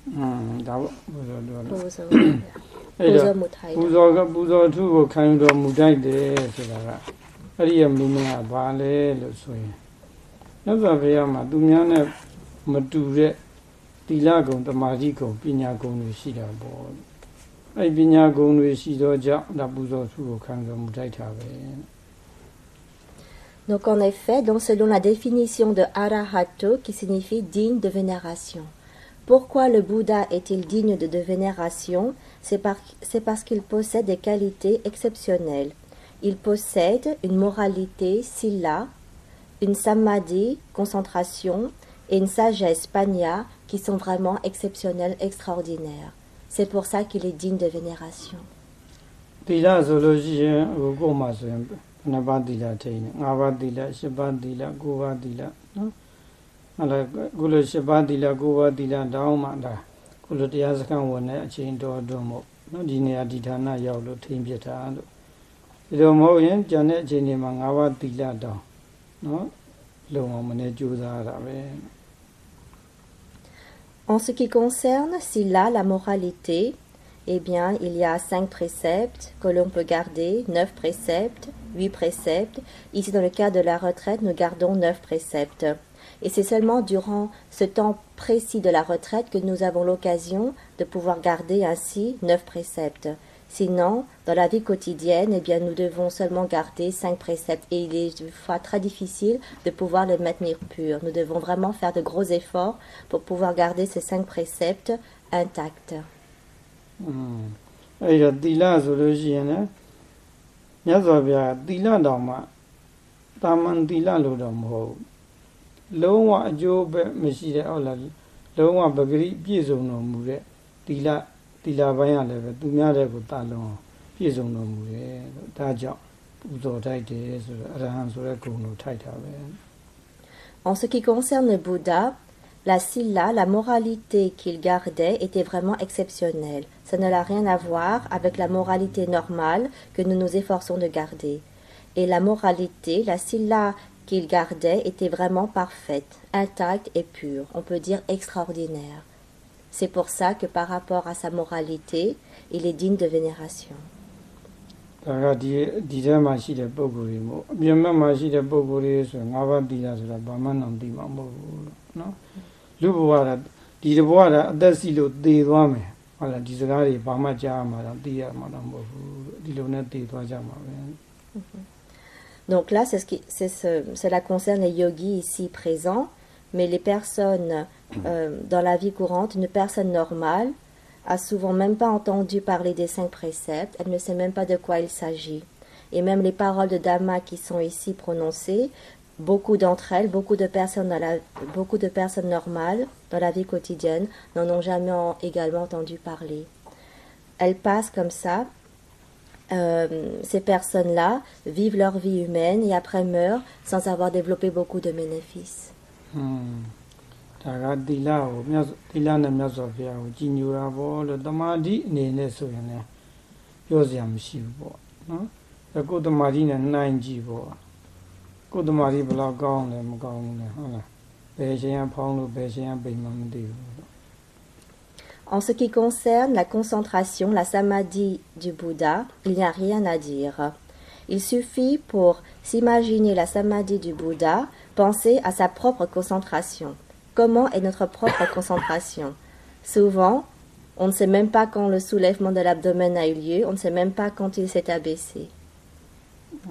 pia. อืมဒါပေါ့ပူဇော်တော်လို့ Puzo. အဲ့ Puzo တော့ mutai. ပူဇော်ကပူဇော်အထုကိုခံယူတော်မူတိုက်တယ်ဆိုတာကအဲ့ဒီရဲ့မင်းကဘာလဲလို့ဆိုရင်မြတ်စွာဘုရားမှာသူများနဲ့မတူတဲ့သီလဂုဏ်တမာတိဂုဏ်ပညာဂုဏ်တွေရှိတာပေါ့အဲ့ဒီပညာဂုဏ်တွေရှိသောကြောင့်ဒါပူဇော်အထုကိုခံယူတော်မူတိုက်တာပဲ Donc en effet, donc selon la définition de arahato qui signifie digne de vénération. Pourquoi le Bouddha est-il digne de, de vénération C'est par- c'est parce qu'il possède des qualités exceptionnelles. Il possède une moralité silla, une samadhi, concentration, et une sagesse panya qui sont vraiment exceptionnelles, extraordinaires. C'est pour ça qu'il est digne de vénération. သီလဆိုလို့ရှိရင်ဟိုကိုယ်မှာဆိုရင်နှစ်ပါးသီလထိန်းတယ်၅ပါးသီလ၈ပါးသီလ၉ပါးသီလနော် အဲ့ဒါကုလို၈ပါးသီလ၉ပါးသီလတောင်းမှဒါကုလိုတရားစခန်းဝင်တဲ့အချိန်တော်အတွင်းမို့နော်ဒီနေရာဒီဌာနရောက်လို့ထိန်းပြတာလို့ဒီလိုမဟုတ်ရင်ကျန်တဲ့အချိန်တွေမှာ၅ပါးသီလတောင်းနော်လုံအောင်မနေကြိုးစားရတာပဲ En ce qui concerne Silla, la moralité, eh bien, il y a cinq préceptes que l'on peut garder, neuf préceptes, huit préceptes. Ici, dans le cas de la retraite, nous gardons neuf préceptes. Et c'est seulement durant ce temps précis de la retraite que nous avons l'occasion de pouvoir garder ainsi neuf préceptes. Sinon, dans la vie quotidienne, eh bien, nous devons seulement garder cinq préceptes et il est des fois très difficile de pouvoir les maintenir purs. Nous devons vraiment faire de gros efforts pour pouvoir garder ces cinq préceptes intacts. Mmh. Il y a လို့ရှိရင်လည်းမြတ်စွာဘုရားသီလတော်မှာ တာမန်သီလလို့တော့မဟုတ်ဘူးလုံးဝအကျိုးပဲမရှိတဲ့ဟုတ်လားလုံးဝပဂရိပြည့်စုံတော်မူတဲ့သီလသီလပိုင်းရလည်းပဲသူများတဲ့ကိုတာလုံးအောင်ပြည့်စုံတော်မူတယ်လို့ဒါကြောင့်ပူဇော်ထိုက်တယ်ဆိုတော့အရဟံဆိုတဲ့ဂုဏ်ကိုထိုက်တာပဲ En ce qui concerne le Bouddha, la silla, la moralité qu'il gardait était vraiment exceptionnelle. Ça ne n'a rien à voir avec la moralité normale que nous nous efforçons de garder. Et la moralité, la silla qu'il gardait était vraiment parfaite, intacte et pure, on peut dire extraordinaire. C'est pour ça que par rapport à sa moralité, il est digne de vénération. ဒါကဒီဒီထဲမှာရှိတဲ့ပုံကိုယ်တွေမို့အပြင်ဘက်မှာရှိတဲ့ပုံကိုယ်တွေဆိုရင်ငါးပါးသီလဆိုတာဘာမှတော့သိမှာမဟုတ်ဘူးလို့နော်လူဘဝကဒီတဘဝကအသက်စီလို့သေသွားမယ်ဟုတ်လားဒီစကားတွေဘာမှကြားမှာတော့သိရမှာတော့မဟုတ်ဘူးလို့ဒီလိုနဲ့သေသွားကြမှာပဲ Donc là, c'est ce qui, c'est ce, cela concerne les yogis ici présents, mais les personnes euh, dans la vie courante, une personne normale a souvent même pas entendu parler des cinq préceptes, elle ne sait même pas de quoi il s'agit. Et même les paroles de Dhamma qui sont ici prononcées, beaucoup d'entre elles, beaucoup de personnes dans la, beaucoup de personnes normales dans la vie quotidienne n'en ont jamais en- également entendu parler. Elles passent comme ça. Euh, ces personnes-là vivent leur vie humaine et après meurent sans avoir développé beaucoup de bénéfices. ဟွ En ce qui concerne la concentration, la samadhi du Bouddha, il n'y a rien à dire. Il suffit pour s'imaginer la samadhi du Bouddha, penser à sa propre concentration. Comment est notre propre concentration? Souvent, on ne sait même pas quand le soulèvement de l'abdomen a eu lieu, on ne sait même pas quand il s'est abaissé. ဟ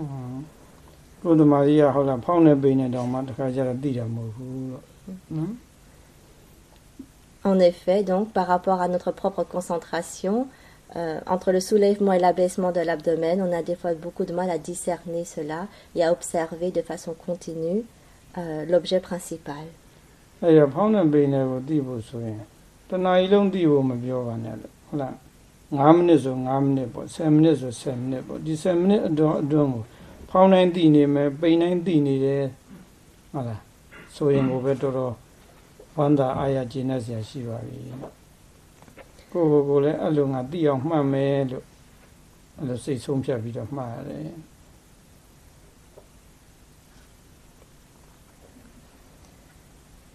ွ En effet, donc, par rapport à notre propre concentration, euh, entre le soulèvement et l'abaissement de l'abdomen, on a des fois beaucoup de mal à discerner cela et à observer de façon continue euh, l'objet principal. အဲ့ဒါဖောင်းနေပိန်နေကိုသိဖို့ဆိုရင်တဏှာကြီးလုံးသိဖို့မပြောပါနဲ့လို့ဟုတ်လား9မိနစ်ဆို9မိနစ်ပေါ့10မိနစ်ဆို10မိနစ်ပေါ့ဒီ10မိနစ်အတွင်းအတွင်းကိုဖောင်းတိုင်းသိနေမယ်ပိန်တိုင်းသိနေတယ်ဟုတ်လားဆိုရင်ကိုပဲတော်တော်ဝမ်းသာအားရကျဉ်းတဲ့ဆရာရှိပါပြီကိုယ့်ကိုယ်ကိုယ်လည်းအဲ့လိုငါသိအောင်မှတ်မယ်လို့အဲ့လိုစိတ်ဆုံးဖြတ်ပြီးတော့မှတ်ရတယ်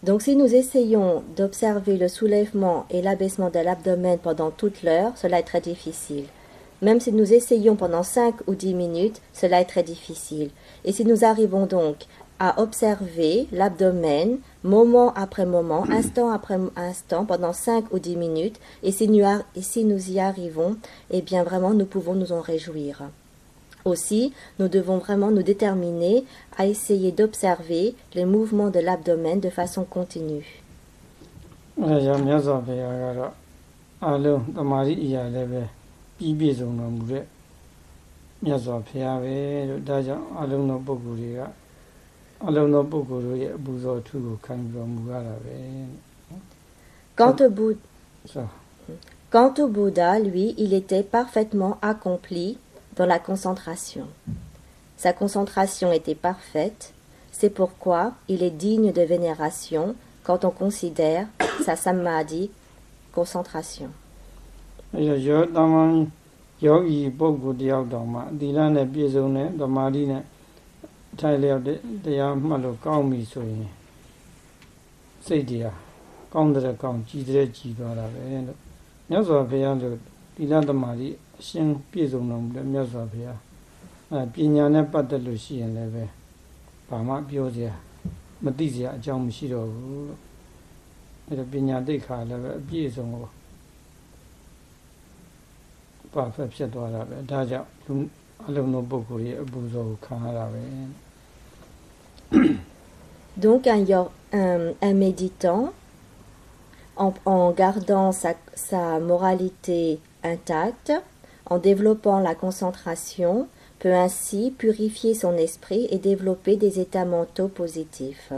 Donc si nous essayons d'observer le soulèvement et l'abaissement de l'abdomen pendant toute l'heure, cela est très difficile. Même si nous essayons pendant 5 ou 10 minutes, cela est très difficile. Et si nous arrivons donc à observer l'abdomen moment après moment, instant après instant, pendant 5 ou 10 minutes, et si nous, et si nous y arrivons, eh bien vraiment nous pouvons nous en réjouir. Aussi, nous devons vraiment nous déterminer à essayer d'observer les mouvements de l'abdomen de façon continue. အဲဒါကြောင့်မြတ်စွာဘုရားကတော့အလုံးတမာရီအရာလည်းပဲပြီးပြည့်စုံတော်မူတဲ့မြတ်စွာဘုရားပဲလို့ဒါကြောင့်အလုံးသောပုဂ္ဂိုလ်တွေကအလုံးသောပုဂ္ဂိုလ်တို့ရဲ့အပူဇော်ထူးကိုခံပြီးတော်မူရတာပဲ Quant au, Bou- ဆို quant au Bouddha, lui, il était parfaitement accompli dans la concentration. Sa concentration était parfaite, c'est pourquoi il est digne de vénération quand on considère sa samadhi concentration. အဲဒါရောတမန်ယောဂီပုဂ္ဂိုလ်တယောက်တောင်မှသီလနဲ့ပြည့်စုံတဲ့တမာရီနဲ့ ထိုင်လျောက်တဲ့တရားမှတ်လို့ကောင်းပြီဆိုရင်စိတ်တရားကောင်းတဲ့ကောင်းကြည်တဲ့ကြည်သွားတာပဲလို့မြတ်စွာဘုရားလို့သီလတမာရီအရှင်းပြည့်စုံတော်မူတဲ့မြတ်စွာဘုရားအဲပညာနဲ့ပတ်သက်လို့ရှိရင်လည်းပဲဘာမှပြောစရာမသိစရာအကြောင်းမရှိတော့ဘူးလို့အဲဒါပညာသိက္ခာလည်းပဲအပြည့်စုံကိုပါဖက်ဖြစ်သွားတာပဲဒါကြောင့်လူအလုံးစုံပုဂ္ဂိုလ်ရဲ့အပူဇော်ကိုခံရတာပဲ Donc un, méditant, en, gardant sa, moralité intacte, en développant la concentration, peut peut ainsi purifier son esprit et développer des états mentaux positifs.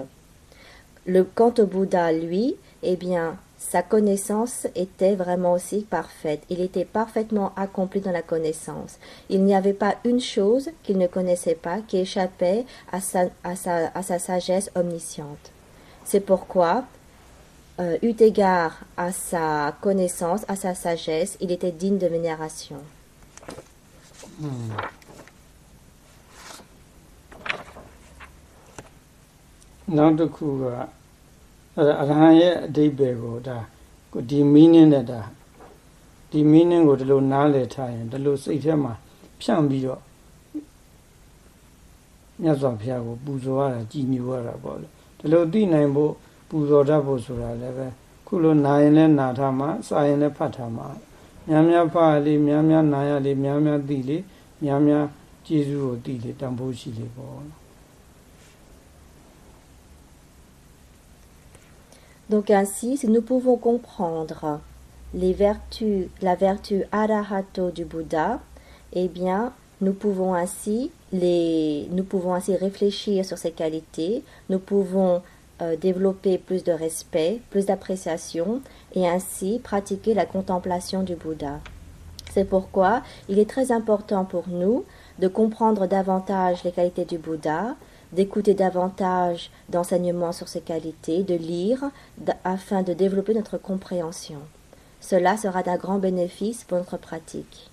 Le, quant au Bouddha, lui, eh bien, sa connaissance était vraiment aussi parfaite. Il était parfaitement accompli dans la connaissance. Il n'y avait pas une chose qu'il ne connaissait pas qui échappait à sa, sagesse omnisciente. C'est pourquoi, euh, eu égard à sa connaissance, à sa sagesse, il était digne de vénération. Hmm. အဲ့ဒါအရဟံရဲ့အဓိပ္ပာယ်ကိုဒါကိုဒီ meaning နဲ့ဒါဒီ meaning ကိုဒီလိုနားလည်ထားရင်ဒီလိုစိတ်ထဲမှာဖြန့်ပြီးတော့မြတ်စွာဘုရားကိုပူဇော်ရတာကြည်ညိုရတာပေါ့လေဒီလိုသိနိုင်ဖို့ပူဇော်တတ်ဖို့ဆိုတာလည်းပဲခုလိုနာရင်လည်းနာထားမှာစာရင်လည်းဖတ်ထားမှာများများဖတ်ရလေးများများနာရလေးများများသိလေးများများကျေးဇူးကိုသိလေးတန်ဖိုးရှိလေးပေါ့ Donc ainsi, si nous pouvons comprendre les vertus, la vertu arahato du Bouddha, eh bien, nous pouvons ainsi réfléchir sur ses qualités, nous pouvons euh, développer plus de respect, plus d'appréciation et ainsi pratiquer la contemplation du Bouddha. C'est pourquoi il est très important pour nous de comprendre davantage les qualités du Bouddha, d'écouter davantage d'enseignements sur ses qualités, de lire afin de développer notre compréhension. Cela sera d'un grand bénéfice pour notre pratique.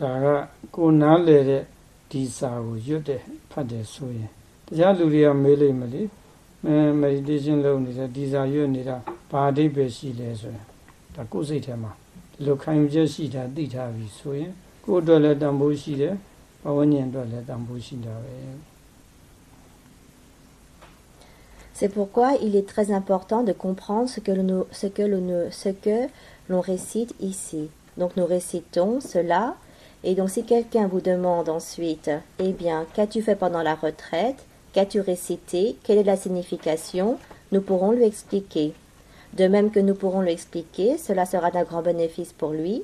ဒါကကိုနားလေတဲ့ဒီစာကိုရွတ်တဲ့ဖတ်တယ်ဆိုရင်တရားလူတွေကမေးလိမ့်မလေအဲ meditation လုပ်နေတဲ့ဒီစာရွတ်နေတာဘာအဓိပ္ပာယ်ရှိလဲဆိုရင်ဒါကိုယ်စိတ်ထဲမှာဒီလိုခံယူချက်ရှိတာသိထားပြီဆိုရင်ကိုယ်အတွက်လည်းတန်ဖိုးရှိတယ် C'est pourquoi il est très important de comprendre ce que l'on récite ici. Donc nous récitons cela. Et donc si quelqu'un vous demande ensuite eh bien qu'as-tu fait pendant la retraite? Qu'as-tu récité? Quelle est la signification? Nous pourrons lui expliquer. De même que nous pourrons lui expliquer, cela sera d'un grand bénéfice pour lui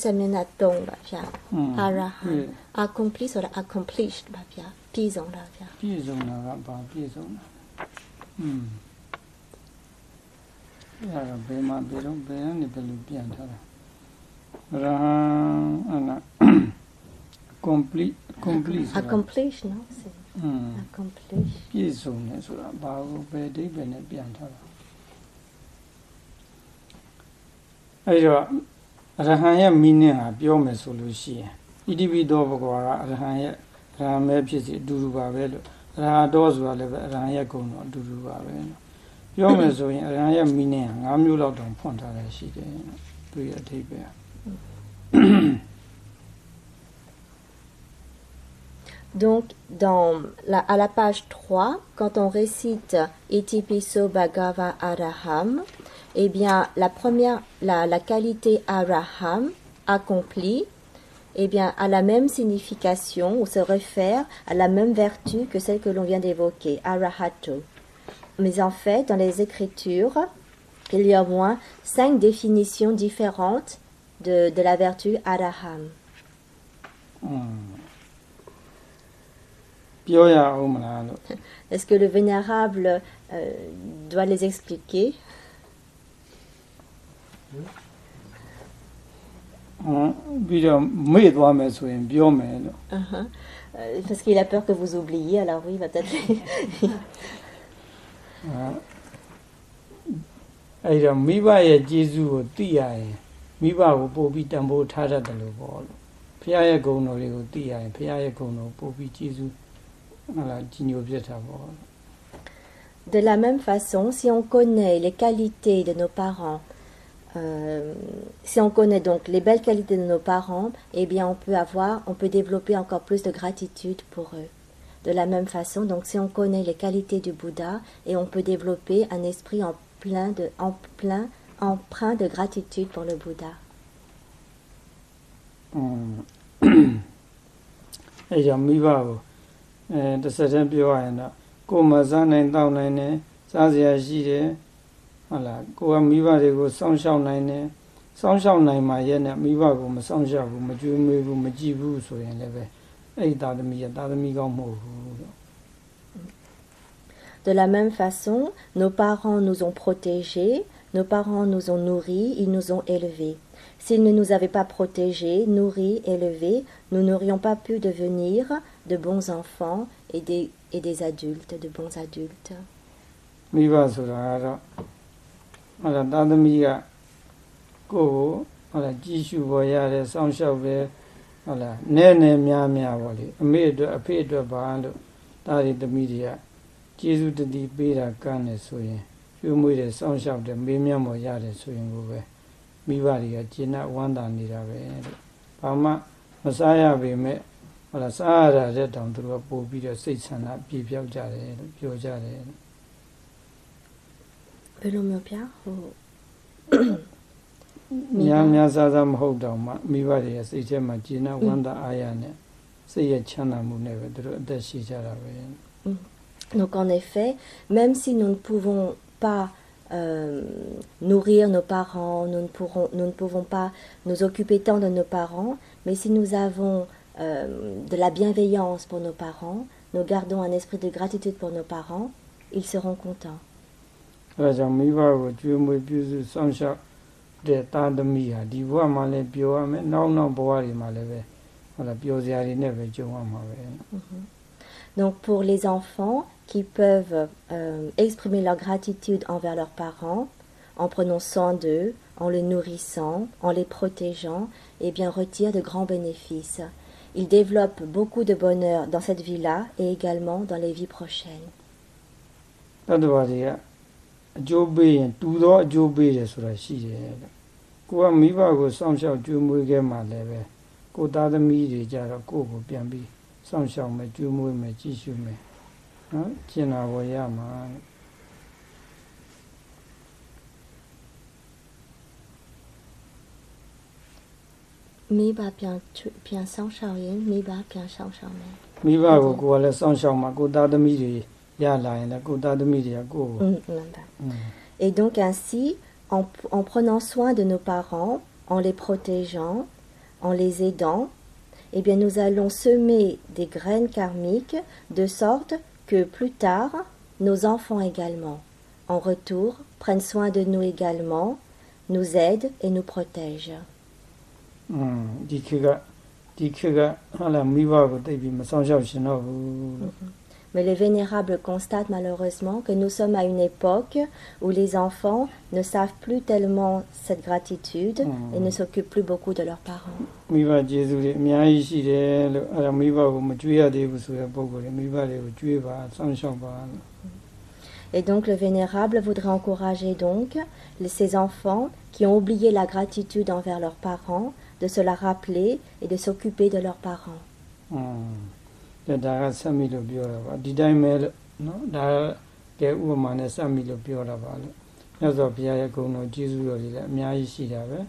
ဆက်မျက်နှာတုံးပါဗျာအာရဟံ accomplish ဆိုတာ accomplished ပါဗျာပြည့်စုံတာဗျာပြည့်စုံတာကဘာပြည့်စုံတာอืมအဲ့ဒါဘယ်မှာဘယ်တော့ဘယ်ကနေဘယ်လိုပြန်ထားတာရဟံအနာ complete complete accomplish နော်ဆက် accomplish ပြည့်စုံတယ်ဆိုတာဘာကိုဘယ်အဓိပ္ပာယ်နဲ့ပြန်ထားတာအဲ့တော့ အရဟံရဲ့ meaning ဟာပြောမယ်ဆိုလို့ရှိရင်ဣတိပိသောဘဂဝါကအရဟံရဲ့အရဟံပဲဖြစ်စီအတူတူပါပဲလို့အရဟတော်ဆိုတာလည်းပဲအရဟံရဲ့ဂုဏ်တော်အတူတူပါပဲလို့ပြောမယ်ဆိုရင်အရဟံရဲ့ meaning ဟာ၅မျိုးလောက်တောင်ဖွင့်ထားတယ်ရှိတယ်သူရဲ့အဓိပ္ပာယ် Donc, dans la, à la page 3, quand on récite Itipiso Bhagava Araham, eh bien, la première, la, qualité araham, accomplie, eh bien, a la même signification ou se réfère à la même vertu que celle que l'on vient d'évoquer, arahato. Mais en fait, dans les Écritures, il y a au moins cinq définitions différentes de, de la vertu araham. Hmm. Est-ce que le vénérable euh, doit les expliquer? ပြီးတော့မေ့သွားမယ်ဆိုရင်ပြောမယ်လို့ Uh-huh. Euh, Parce qu'il a peur que vous oubliez, alors oui, il va peut-être les... အဲအဲ့တော့မိဘရဲ့ကျေးဇူးကိုသိရရင်မိဘကိုပို့ပြီးတန်ဖိုးထားတတ်တယ်လို့ပေါ့လို့ဖခင်ရဲ့ဂုဏ်တော်တွေကိုသိရရင်ဖခင်ရဲ့ဂုဏ်တော်ကိုပို့ပြီးကျေးဇူးဟုတ်လားကြီးညိုပြစ်တာပေါ့လို့ De la même façon, si on connaît les qualités de nos parents, euh, si on connaît donc les belles qualités de nos parents, eh bien on peut avoir, on peut développer encore plus de gratitude pour eux. De la même façon, donc si on connaît les qualités du Bouddha et on peut développer un esprit en plein de, en plein, empreint de gratitude pour le Bouddha. ဟုတ်လားကိုယ်ကမိဘတွေကိုစောင့်ရှောက်နိုင်တယ်စောင့်ရှောက်နိုင်မှရဲ့နဲ့မိဘကိုမစောင့်ရှောက်ဘူးမကြွေးမွေးဘူးမကြည့်ဘူးဆိုရင်လည်းပဲအဲ့ဒီသားသမီးရဲ့သားသမီးကောင်းမဟုတ်ဘူးလို့ De la même façon, nos parents nous ont protégés, nos parents nous ont nourris, ils nous ont élevés. S'ils ne nous avaient pas protégés, nourris, élevés, nous n'aurions pas pu devenir de bons enfants et des, et des adultes, de bons adultes. မိဘဆိုတာကတော့ဟုတ်လားသားသမီးကကိုယ့်ကိုဟုတ်လားကြည်ရှုပေါ်ရတယ်စောင့်ရှောက်တယ်ဟုတ်လားနဲနဲများများပေါ့လေအမေအတွက်အဖေအတွက်ပါလို့သားတွေသမီးတွေကကျေးဇူးတတိပေးတာကမ်းတယ်ဆိုရင်ကျွေးမွေးတယ်စောင့်ရှောက်တယ်မေးမြန်းပေါ်ရတယ်ဆိုရင်ကိုပဲမိဘတွေကကျေနပ်ဝမ်းသာနေတာပဲလို့ဘာမှမစားရပေမဲ့ဟုတ်လားစားရတာတဲ့တောင်သူတို့ကပို့ပြီးတော့စိတ်ဆန္ဒပြေပြောက်ကြတယ်လို့ပြောကြတယ် Belomyopia ou- များများစားစားမဟုတ်တော့မှမိဘတွေရဲ့စိတ်ထဲမှာကျေနပ်ဝမ်းသာအားရနဲ့စိတ်ရဲ့ချမ်းသာမှုနဲ့ပဲသူတို့အသက်ရှိကြတာပဲ Donc en effet, même si nous ne pouvons pas euh, nourrir nos parents, nous ne, pourrons, nous ne pouvons pas nous occuper tant de nos parents, mais si nous avons euh, de la bienveillance pour nos parents, nous gardons un esprit de gratitude pour nos parents, ils seront contents. အဲဒါကြောင့်မိဘကိုကျွေးမွေးပြုစုစောင့်ရှောက်တဲ့သားသမီးဟာဒီဘဝမှာလည်းပျော်ရမယ်နောက်နောက်ဘဝတွေမှာလည်းပဲဟုတ်လားပျော်စရာတွေနဲ့ပဲကြုံရမှာပဲ Donc pour les enfants qui peuvent euh, exprimer leur gratitude envers leurs parents, en prenant soin d'eux, en les nourrissant, en les protégeant, eh bien retirent de grands bénéfices. Ils développent beaucoup de bonheur dans cette vie-là et également dans les vies prochaines. တတ္တဝါတွေကအကျိုးပေးရင်တူသောအကျိုးပေးတယ်ဆိုတာရှိတယ်တဲ့ကိုကမိဘကိုစောင့်ရှောက်ကျွေးမွေးခဲ့မှလည်းပဲကိုသားသမီးတွေကြတော့ကိုယ့်ကိုပြန်ပြီးစောင့်ရှောက်မယ်ကျွေးမွေးမယ်ကြည့်ရှုမယ်နော်ကျင်နာပေါ်ရမှာတဲ့မိဘပြန်ချွေပြန်ဆောင်ရှောက်ရင်မိဘပြန်ဆောင်ရှောက်မယ်မိဘကိုကိုယ်ကလည်းစောင့်ရှောက်မှာကိုသားသမီးတွေ Et donc ainsi, en, en, prenant soin de nos parents, en les protégeant, en les aidant, eh bien nous allons semer des graines karmiques de sorte que plus tard, nos enfants également, en retour, prennent soin de nous également, nous aident et nous protègent. Mm mais les vénérables constatent malheureusement que nous sommes à une époque où les enfants ne savent plus tellement cette gratitude et ne mm. s'occupent plus beaucoup de leurs parents. Mm. Et donc le vénérable voudrait encourager donc ces enfants qui ont oublié la gratitude envers leurs parents de se la rappeler et de s'occuper de leurs parents. Mm. ဒါဒါကဆက်မိလို့ပြောတာပါဒီတိုင်းပဲလို့နော်ဒါကဲဥပမာနဲ့ဆက်မိလို့ပြောတာပါလို့မြတ်စွာဘုရားရဲ့ဂုဏ်တော်ကျေးဇူးတော်တွေလည်းအများကြီးရှိတာပဲ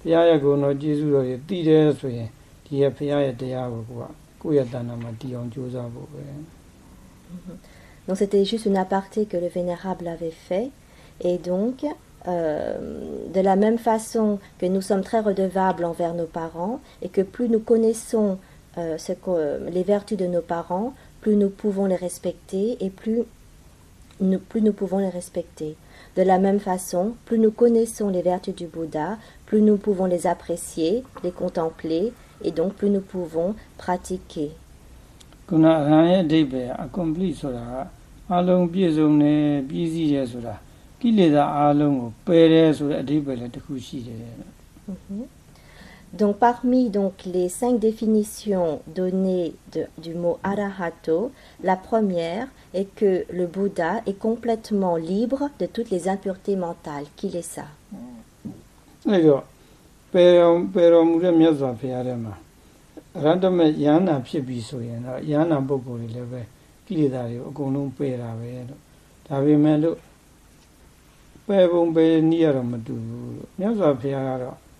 ဘုရားရဲ့ဂုဏ်တော်ကျေးဇူးတော်တွေတည်တယ်ဆိုရင်ဒီရဲ့ဘုရားရဲ့တရားကိုကိုကကိုယ့်ရဲ့တဏ္ဍာမှာတည်အောင်ကြိုးစားဖို့ပဲ Donc c'était juste une aparté que le vénérable avait fait. Et donc, euh, de la même façon que nous sommes très redevables envers nos parents et que plus nous connaissons euh, ce que- les vertus de nos parents, plus nous pouvons les respecter et plus nous, plus nous pouvons les respecter. De la même façon, plus nous connaissons les vertus du Bouddha, plus nous pouvons les apprécier, les contempler et donc plus nous pouvons pratiquer. ခုနအရဟံရဲ့အဓိပ္ပာယ်အ complete ဆိုတာကအလုံးပြည့်စုံတယ်ပြည့်စည်တယ်ဆိုတာကိလေသာအလုံးကိုပယ်တယ်ဆိုတဲ့အဓိပ္ပာယ်လည်းတစ်ခုရှိတယ်တဲ့ Mhm. Donc parmi donc les cinq définitions données du mot arahato, la première est que le Bouddha est complètement libre de toutes les impuretés mentales. Qu'il est ça?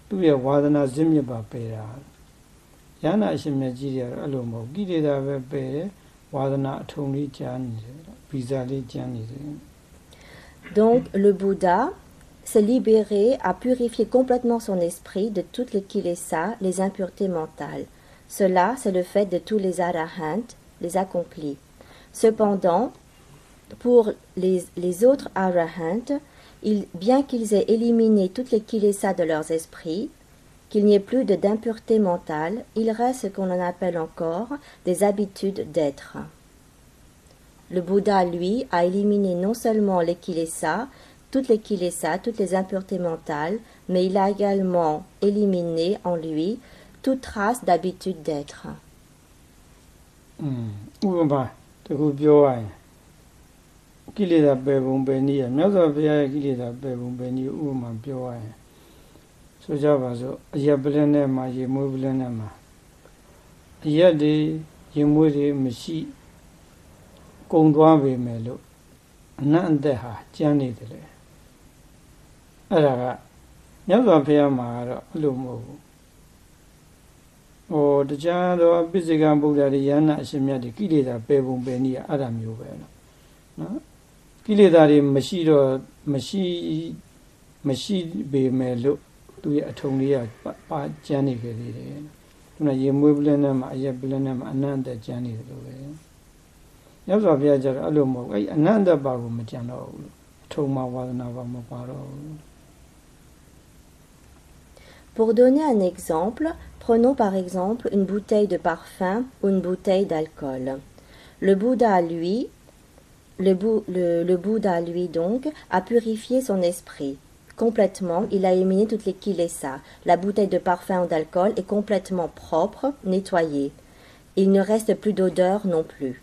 အဲ့တော့ပယ်တော်ပယ်တော်မူတဲ့မြတ်စွာဘုရားထဲမှာရတ္တမေယန္နာဖြစ်ပြီဆိုရင်တော့ယန္နာပုဂ္ဂိုလ်တွေလည်းပဲ ကိလေသာတွေကိုအကုန်လုံးပယ်တာပဲလို့ဒါပေမဲ့လို့ပယ်ပုံပယ်နည်းကတော့မတူဘူးလို့မြတ်စွာဘုရားကတော့သူ့ရဲ့ဝါဒနာဇင်းမြစ်ပါပယ်တာရဟနာအရှင်မြတ်ကြီးတွေကတော့အဲ့လိုမဟုတ်ကိလေသာပဲပယ်တယ်ဝါဒနာအထုံလေးကြားနေတယ်ဗီဇာလေးကြားနေတယ် Donc le Bouddha s'est libéré, a purifié complètement son esprit de toutes les kilesas, les impuretés mentales. Cela, c'est le fait de tous les arahants, les accomplis. Cependant, pour les, les autres arahants, bien qu'ils aient éliminé toutes les kilesas de leurs esprits, qu'il n'y ait plus de- d'impureté mentale, il reste ce qu'on appelle encore des habitudes d'être. Le Bouddha, lui, a éliminé non seulement les kilesas, toutes les kilesas, toutes les impuretés mentales, mais il a également éliminé en lui toute trace d'habitude d'être. อื ကိလေသာပယ်ပုံပယ်နည်းရမြတ်စွာဘုရားရဲ့ကိလေသာပယ်ပုံပယ်နည်းဥပမာပြောရရင်ဆိုကြပါစို့အရက်ပလင်းနဲ့မှာရေမွေးပလင်းနဲ့မှာအရက်တွေရေမွေးတွေမရှိကုံသွားပေမဲ့လို့အနတ်အသက်ဟာကျမ်းနေတယ်လေအဲ့ဒါကမြတ်စွာဘုရားမှာကတော့အဲ့လိုမဟုတ်ဘူးဟိုတရားတော်ပိစိကံဗုဒ္ဓတွေယန္နာအရှင်မြတ်တွေကိလေသာပယ်ပုံပယ်နည်းအဲ့ဒါမျိုးပဲနော်နော် ကိလေသာတွေမရှိတော့မရှိမရှိပေမဲ့လို့သူရဲ့အထုံလေးကပါပါကျမ်းနေခဲ့သေးတယ်ခုနရေမွေးပလင်းနဲ့မှာအရက်ပလင်းနဲ့မှာအနန္တကျမ်းနေတယ်လို့ပဲရသော်ဘုရားကျတော့အဲ့လိုမဟုတ်ဘူးအဲ့အနန္တပါကိုမကျမ်းတော့ဘူးအထုံမှာဝါဒနာပါမပါတော့ဘူး Pour donner un exemple, prenons par exemple une bouteille de parfum ou une bouteille d'alcool. Le Bouddha, lui, le, Bou- le- le Bouddha, lui donc, a purifié son esprit. Complètement, il a éliminé toutes les kilesas. La bouteille de parfum ou d'alcool est complètement propre, nettoyée. Il ne reste plus d'odeur non plus.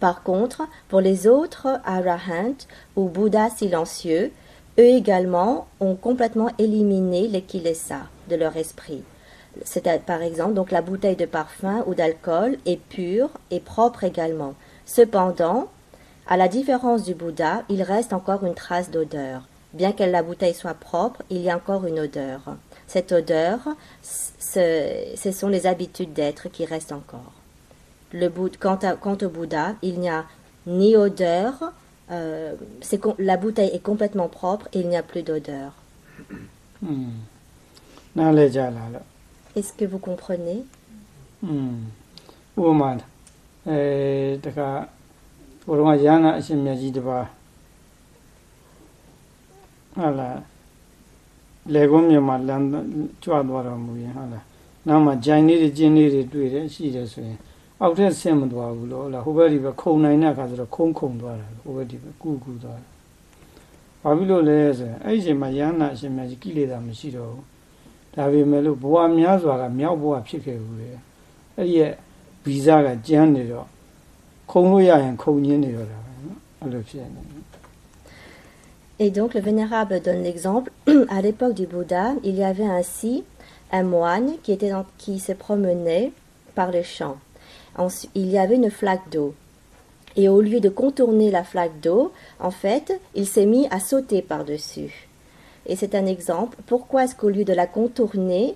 Par contre, pour les autres arahants ou bouddhas silencieux, eux également ont complètement éliminé les kilesas de leur esprit. C'est à- par exemple donc la bouteille de parfum ou d'alcool est pure et propre également. Cependant, à la différence du Bouddha, il reste encore une trace d'odeur. Bien que la bouteille soit propre, il y a encore une odeur. Cette odeur, ce, ce sont les habitudes d'être qui restent encore. Le Bouddha, quant, au Bouddha, il n'y a ni odeur, euh, la bouteille est complètement propre et il n'y a plus d'odeur. Est-ce que vous comprenez? มဥပမာအဲတခါဘုရားရဟန္တာအရှင်မြတ်ကြီးတစ်ပါးဟာလာလေကုန်းမြေမှာလမ်းကြွသွားတော်မူရင်ဟာလာနောက်မှာဂျိုင်လေးတွေကျင်းလေးတွေတွေ့တယ်ရှိတယ်ဆိုရင်အောက်ထက်ဆင်းမသွားဘူးလို့ဟုတ်လားဟိုဘက်ဒီဘက်ခုံနိုင်တဲ့အခါဆိုတော့ခုံခုံသွားတာဟိုဘက်ဒီဘက်ကူကူသွားတယ်ဘာဖြစ်လို့လဲဆိုရင်အဲ့ဒီအချိန်မှာရဟန္တာအရှင်မြတ်ကြီးကိလေသာမရှိတော့ဘူးဒါပေမဲ့လို့ဘဝများစွာကမြောက်ဘဝဖြစ်ခဲ့ဘူးလေအဲ့ဒီရဲ့ဗီဇကကျန်းနေတော့ ခုံလို့ရရင်ခုံညင်းနေတော့တာပဲနော်အဲ့လိုဖြစ်နေတယ် Et donc le vénérable donne l'exemple. À l'époque du Bouddha, il y avait ainsi un moine qui, était dans- qui se promenait par les champs. Ensuite, il y avait une flaque d'eau. Et au lieu de contourner la flaque d'eau, en fait, il s'est mis à sauter par-dessus. Et c'est un exemple. Pourquoi est-ce qu'au lieu de la contourner,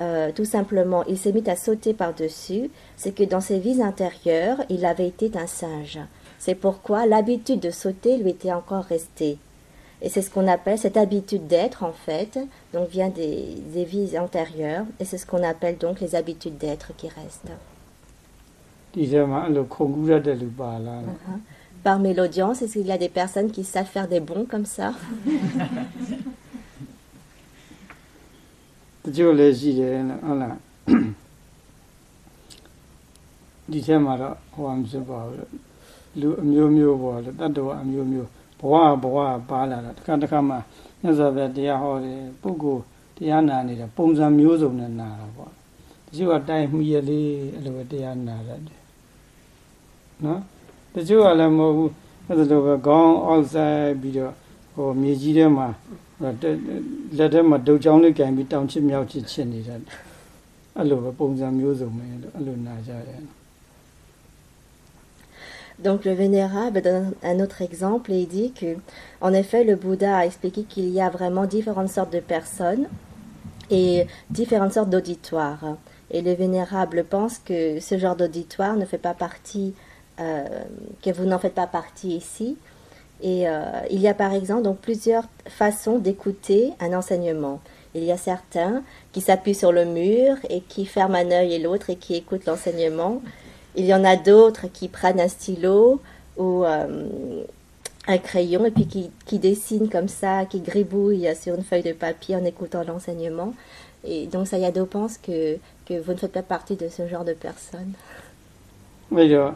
euh, tout simplement, il s'est mis à sauter par-dessus, c'est que dans ses vies intérieures, il avait été un singe. C'est pourquoi l'habitude de sauter lui était encore restée. Et c'est ce qu'on appelle cette habitude d'être, en fait, donc vient des, des vies antérieures, et c'est ce qu'on appelle donc les habitudes d'être qui restent. Uh-huh. Parmi l'audience, est-ce qu'il y a des personnes qui savent faire des bons comme ça? ချို့လည်းရှိတယ်နော်ဟုတ်လားဒီထဲမှာတော့ဟိုမှာမဖြစ်ပါဘူးလို့လူအမျိုးမျိုးပေါ့လေတတ္တဝအမျိုးမျိုးဘဝဘဝပါလာတာတစ်ခါတစ်ခါမှမြတ်စွာဘုရားတရားဟောတယ်ပုဂ္ဂိုလ်တရားနာနေတာပုံစံမျိုးစုံနဲ့နာတာပေါ့တချို့ကတိုင်မှီရလေးအဲ့လိုပဲတရားနာတတ်တယ်နော်တချို့ကလည်းမဟုတ်ဘူးအဲ့လိုပဲခေါင်းအောက်ဆိုင်ပြီးတော့ဟိုမြေကြီးထဲမှာဟိုတက် လက်ထဲမှာဒုတ်ချောင်းလေးကင်ပြီးတောင်ချစ်မြောက်ချစ်ချစ်နေတတ်တယ်အဲ့လိုပဲပုံစံမျိုးစုံပဲလို့အဲ့လိုနာကြတယ် Donc le vénérable donne un autre exemple et il dit que, en effet, le Bouddha a expliqué qu'il y a vraiment différentes sortes de personnes et différentes sortes d'auditoires. Et le vénérable pense que ce genre d'auditoire ne fait pas partie, euh, que vous n'en faites pas partie ici. et euh, il y a par exemple plusieurs façons d'écouter un enseignement. Il y a certains qui s'appuient sur le mur et qui ferment un œil et l'autre et qui écoutent l'enseignement. Il y en a d'autres qui prennent un stylo ou euh, un crayon et puis qui, qui dessinent comme ça, qui gribouillent sur une feuille de papier en écoutant l'enseignement. Et donc Sayado pense que, que vous ne faites pas partie de ce genre de personnes. ပြီးတော့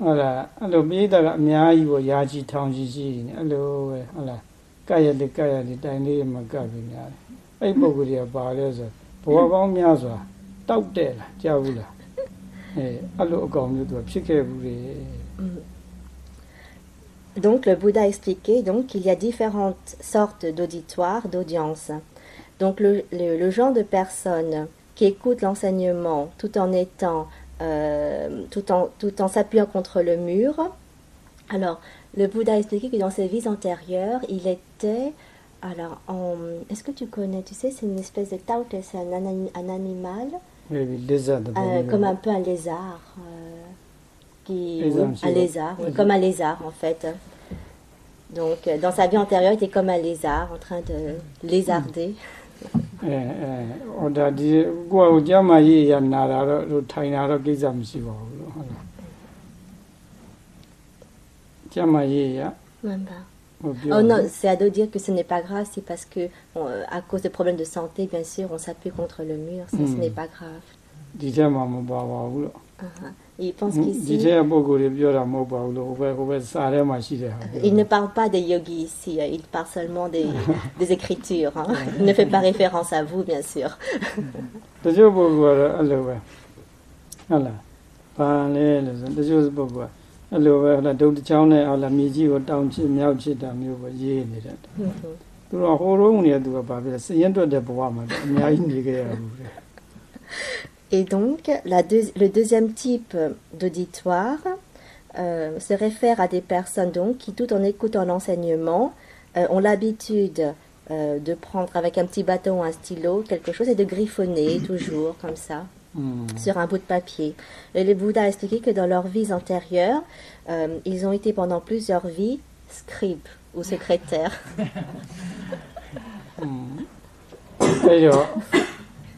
ဟိုပုဂ္ဂိုလ်ကအဲ့လိုပဲဟုတ်လားအဲ့လိုပိဋကကအများကြီးပေါ့ယာကြီးထောင်ကြီးရှိနေအဲ့လိုပဲဟုတ်လားကပ်ရတဲ့ကပ်ရတဲ့တိုင်လေးမှာကပ်ပြီးများတယ်အဲ့ပုဂ္ဂိုလ်တွေကပါလဲဆိုဘဝကောင်းများစွာတောက်တဲ့လားကြားဘူးလားအဲအဲ့လိုအကောင်မျိုးသူကဖြစ်ခဲ့ဘူးလေ Donc le Bouddha a expliqué donc qu'il y a différentes sortes d'auditoires, d'audience. Donc le, le- le genre de personnes qui écoutent l'enseignement tout en étant euh, euh, tout en, tout en s'appuyant contre le mur. Alors, le Bouddha a expliqué que dans ses vies antérieures, il était. Alors, est-ce que tu connais Tu sais, c'est une espèce de taout, c'est un, un, animal? Oui, oui, lézard. Euh, comme un peu un lézard. Euh, qui, un lézard, oui, comme un lézard en fait. Donc, euh, dans sa vie antérieure, il était comme un lézard, en train de lézarder. အဲအဲဟိုဒါဒီကိုယ့်ကိုကြမ်းမာရေးရနာတာတော့ဟိုထိုင်တာတော့ကိစ္စမရှိပါဘူးလို့ဟုတ်လားကြမ်းမာရေးရ Même pas. ဟိုပြော Oh non, c'est à de dire que ce n'est pas grave, c'est parce que on- à cause de problèmes de santé, bien sûr, on s'appuie contre le mur, ça, ce Mhm. n'est pas grave. ဒီထဲ မှာမပါပါဘူးလို့ Uh-huh. Et il pense ဒီ qu'ici, ထဲကပုံကိုယ်တွေပြောတာမဟုတ်ပါဘူးလို့ဟိုဘက်ဟိုဘက်စာထဲမှာရှိတဲ့ဟာပြော il ne parle pas des yogis ici, euh, il parle seulement des, des écritures. hein. Il ne fait pas référence à vous, bien sûr. တချို့ပုံကတော့အဲ့လိုပဲဟုတ်လားဘာလဲလို့ဆိုတချို့ပုံကအဲ့လိုပဲဟုတ်လားဒုတ်တစ်ချောင်းနဲ့ဟုတ်လားမြေကြီးကိုတောင်ချစ်မြောက်ချစ်တာမျိုးပဲရေးနေတယ် Mhm. သူတို့ကဟိုတုန်းကနေသူကဘာဖြစ်လဲစရင်တွက်တဲ့ဘဝမှာအများကြီးနေခဲ့ရဘူးတဲ့ Et donc, la deux- le deuxième type d'auditoire euh, se réfère à des personnes donc, qui, tout en écoutant l'enseignement, euh, ont l'habitude euh, de prendre avec un petit bâton ou un stylo quelque chose et de griffonner toujours comme ça อืม sur un bout de papier. Et le Bouddha a expliqué que dans leurs vies antérieures, euh, ils ont été pendant plusieurs vies scribes ou secrétaires. အဲ့တော့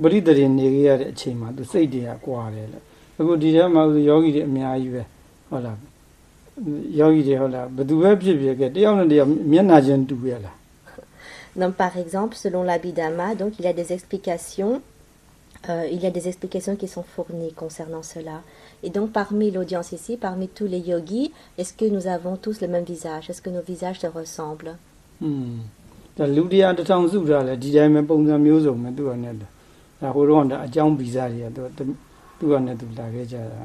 ပြောရမယ်ဆိုရင်ဆိုကြပါစို့ပရိသေတွေနေခဲ့ရတဲ့အချိန်မှာသူစိတ်တွေကကွာတယ်လို့အခုဒီထဲမှာယောဂီတွေအများကြီးပဲဟုတ်လားယောဂီတွေဟုတ်လားဘယ်သူပဲဖြစ်ဖြစ်ကဲတယောက်နဲ့တယောက်မျက်နှာချင်းတူရလား Donc par exemple, selon l'Abhidhamma, donc il y a des explications, euh, il y a des explications qui sont fournies concernant cela. Et donc parmi l'audience ici, parmi tous les yogis, est-ce que nous avons tous le même visage Est-ce que nos visages se ressemblent อืม ဒါလူတရားတစ်ထောင်စုထားလဲဒီတိုင်းပဲပုံစံမျိုးစုံပဲသူကနဲ့တူဒါဟိုတော့ဒါအကြောင်းဗီဇတွေကသူကသူကနဲ့သူလာခဲ့ကြတာ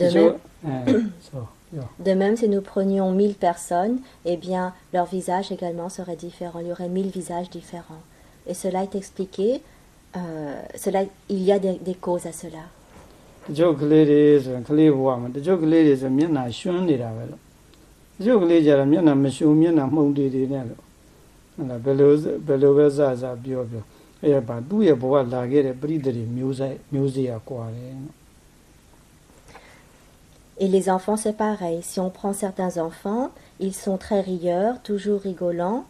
De ချို့ même, အဲဆိုရော De même, si nous prenions 1000 personnes, eh bien, leur visage également serait différent. Il y aurait 1000 visages différents. Et cela est expliqué. euh, cela, il y a des, des causes à cela. တချို့ကလေးတွေဆိုရင်ကလေးဘဝမှာတချို့ကလေးတွေဆိုမျက်နှာရွှန်းနေတာပဲလို့တချို့ကလေးကြတော့မျက်နှာမရွှန်းမျက်နှာမှုန်တေတေနဲ့လို့ဟုတ်လားဘယ်လိုဘယ်လိုပဲစစပြောပြောအဲ့ဒါပါသူ့ရဲ့ဘဝလာခဲ့တဲ့ပရိသေတွေမျိုးဆိုင်မျိုးစေ့ကကွာတယ်နော် Et les enfants, c'est pareil. Si on prend certains enfants, ils sont très rieurs, toujours rigolants.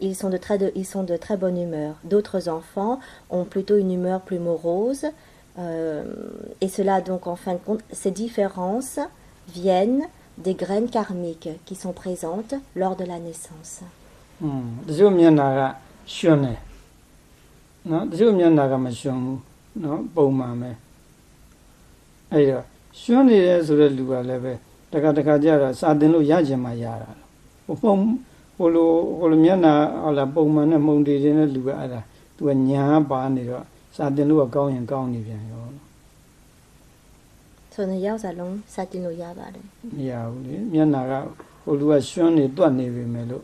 Ils sont de très, de, ils sont de très bonne humeur. D'autres enfants ont plutôt une humeur plus morose. euh, et cela, donc, en fin de compte, ces différences viennent des graines karmiques qui sont présentes lors de la naissance. อืมတချို့မျက် နှာကရွှန်းတယ်နော်တချို့မျက်နှာကမရွှန်းဘူးနော်ပုံမှန်ပဲအဲ့တော့ရွှန်းနေတယ်ဆိုတဲ့လူကလည်းပဲတခါတခါကျတော့စာတင်လို့ရကျင်မှရတာဟိုပုံဟိုလိုဟိုလိုမျက်နှာဟောလာပုံမှန်နဲ့မှုန်တည်တဲ့လူကအဲ့ဒါသူကညာပါနေတော့စာတင်လို့ကကောင်းရင်ကောင်းနေပြန်ရောဆိုတော့ရောက်စားလုံးစတင်လို့ရပါတယ်မရဘူးလေမျက်နှာကဟိုလူကရွှန်းနေတွတ်နေပြီမယ်လို့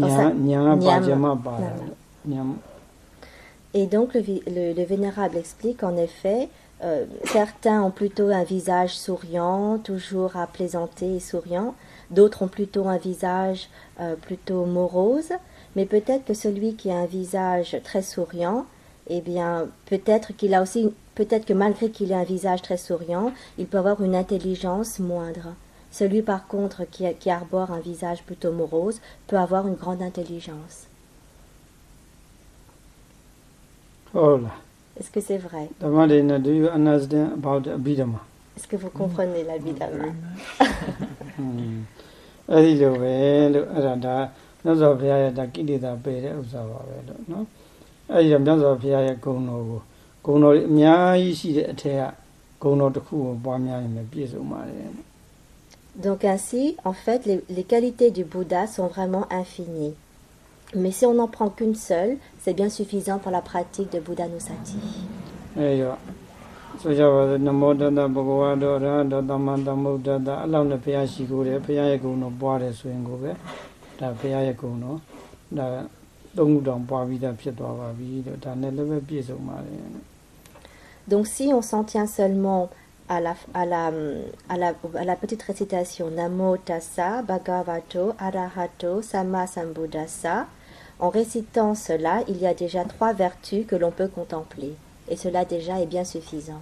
ညာညာပါကျင်မှပါတာလို့ညာ Et donc le, vénérable explique en effet, euh, certains ont plutôt un visage souriant, toujours à plaisanter et souriant, d'autres ont plutôt un visage euh, plutôt morose, mais peut-être que celui qui a un visage très souriant, eh bien peut-être qu'il a aussi, peut-être que malgré qu'il ait un visage très souriant, il peut avoir une intelligence moindre. Celui par contre qui arbore un visage plutôt morose peut avoir une grande intelligence. Est-ce que c'est vrai? Est-ce que vous comprenez l'abhidhamma Donc ainsi, en fait, les, les qualités du Bouddha sont vraiment infinies. Mais si on n'en prend qu'une seule, c'est bien suffisant pour la pratique de Bouddha Nusati. Donc si on s'en tient seulement à la, à la, à la, à la petite récitation Namo Tassa Bhagavato Arahato Sama Sambuddhasa en récitant cela, il y a déjà trois vertus que l'on peut contempler. Et cela déjà est bien suffisant.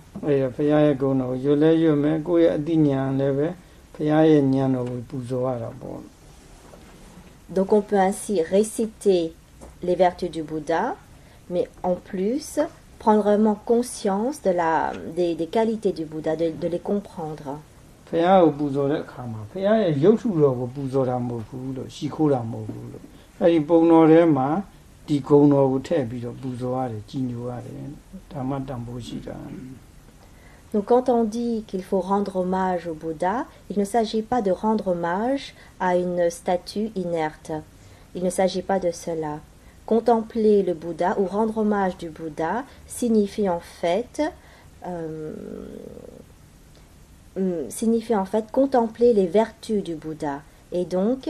Donc on peut ainsi réciter les vertus du Bouddha, mais en plus prendre vraiment conscience de la, des, des qualités du Bouddha, de les comprendre. ဘုရားကိုပူဇော်တဲ့အခါမှာဘုရားရဲ့ရုပ်ထုတော်ကိုပူဇော်တာမဟုတ်ဘူးလို့ရှ िख ိုးတာမဟုတ်ဘူးလို့အဲ့ဒီပုံတော်ထဲမှာဒီဂုဏ်တော်ကိုထည့်ပြီးတော့ပူဇော်ရတယ်ကြီးညိုရတယ်ဓမ္မတန်ဖိုးရှိတာ Donc quand on dit qu'il faut rendre hommage au Bouddha, il ne s'agit pas de rendre hommage à une statue inerte. Il ne s'agit pas de cela. Contempler le Bouddha ou rendre hommage du Bouddha signifie en fait euh, hum, signifie en fait contempler les vertus du Bouddha et donc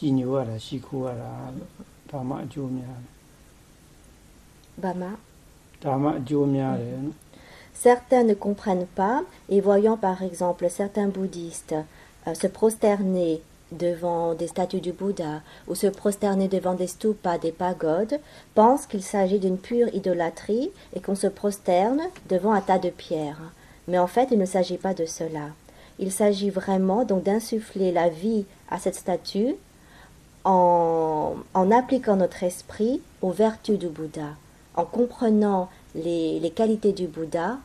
ကြီးညိုရတာရှ िख ိုးရတာလို့ဒါမှအကျိုးများတယ် Bama. ဒါမှအကျိုးများတယ်နော် Certains ne comprennent pas et voyant par exemple certains bouddhistes euh, se prosterner devant des statues du Bouddha ou se prosterner devant des stupas, des pagodes, pensent qu'il s'agit d'une pure idolâtrie et qu'on se prosterne devant un tas de pierres. Mais en fait, il ne s'agit pas de cela. Il s'agit vraiment donc d'insuffler la vie à cette statue en, en appliquant notre esprit aux vertus du Bouddha, en comprenant les, les qualités du Bouddha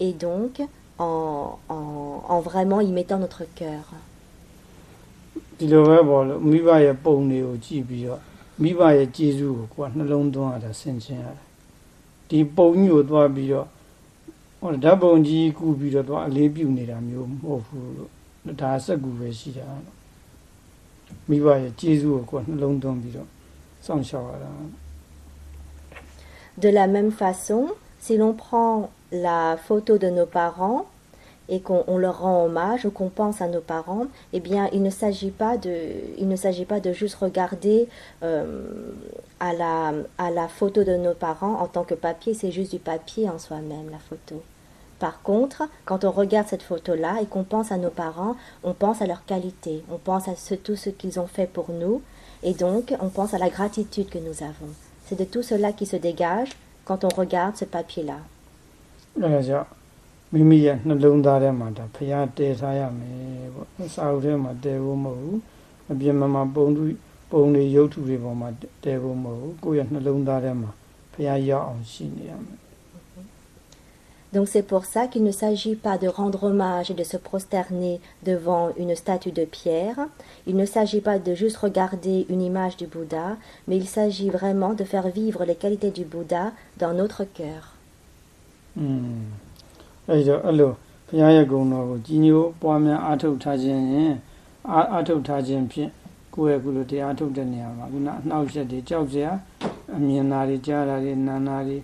et donc en, en, en vraiment y mettant notre cœur. ဒီလိုပဲပေါ့လို့မိဘရဲ့ပုံတွေကိုကြည့်ပြီးတော့မိဘရဲ့ကျေးဇူးကိုကိုယ်ကနှလုံးသွင်းရတာဆင်ခြင်ရတာဒီပုံကြီးကိုသွားပြီးတော့ဟောဓာတ်ပုံကြီးကူပြီးတော့သွားအလေးပြုနေတာမျိုးမဟုတ်ဘူးလို့ဒါစက်ကူပဲရှိတာလို့ မိဘရဲ့ကျေးဇူးကိုကိုယ်ကနှလုံးသွင်းပြီးတော့စောင့်ရှောက်ရတာ De la même façon, si l'on prend la photo de nos parents et qu'on on leur rend hommage ou qu'on pense à nos parents, eh bien, il ne s'agit pas de, il ne s'agit pas de juste regarder euh, à la, à la photo de nos parents en tant que papier, c'est juste du papier en soi-même, la photo. Par contre, quand on regarde cette photo-là et qu'on pense à nos parents, on pense à leur qualité, on pense à ce, tout ce qu'ils ont fait pour nous, et donc on pense à la gratitude que nous avons. C'est de tout cela qui se dégage quand on regarde ce papier-là. အဲဒါကြောင့် မိမိရဲ့နှလုံးသားထဲမှာဒါဖရာတည်ထားရမယ်ပေါ့စာအုပ်ထဲမှာတည်ဖို့မဟုတ်ဘူးအပြင်မှာပုံသူပုံတွေရုပ်ထုတွေပေါ်မှာတည်ဖို့မဟုတ်ဘူးကိုယ့်ရဲ့နှလုံးသားထဲမှာဖရာရောက်အောင်ရှိနေရမယ် Donc c'est pour ça qu'il ne s'agit pas de rendre hommage et de se prosterner devant une statue de pierre. Il ne s'agit pas de juste regarder une image du Bouddha, mais il s'agit vraiment de faire vivre les qualités du Bouddha dans notre cœur. อืมအဲ့တော့အဲ့လိုဘုရားရဲ့ဂုဏ်တော်ကိုကြီးညိုပွားများအားထုတ်ထားခြင်းရင်အားအားထုတ်ထားခြင်းဖြင့်ကိုယ့်ရဲ့ကုလိုတရားထုတ်တဲ့နေရာမှာခုနအနှောက်အယှက်တွေကြောက်စရာအမြင်နာတွေကြားတာတွေနာနာတွေ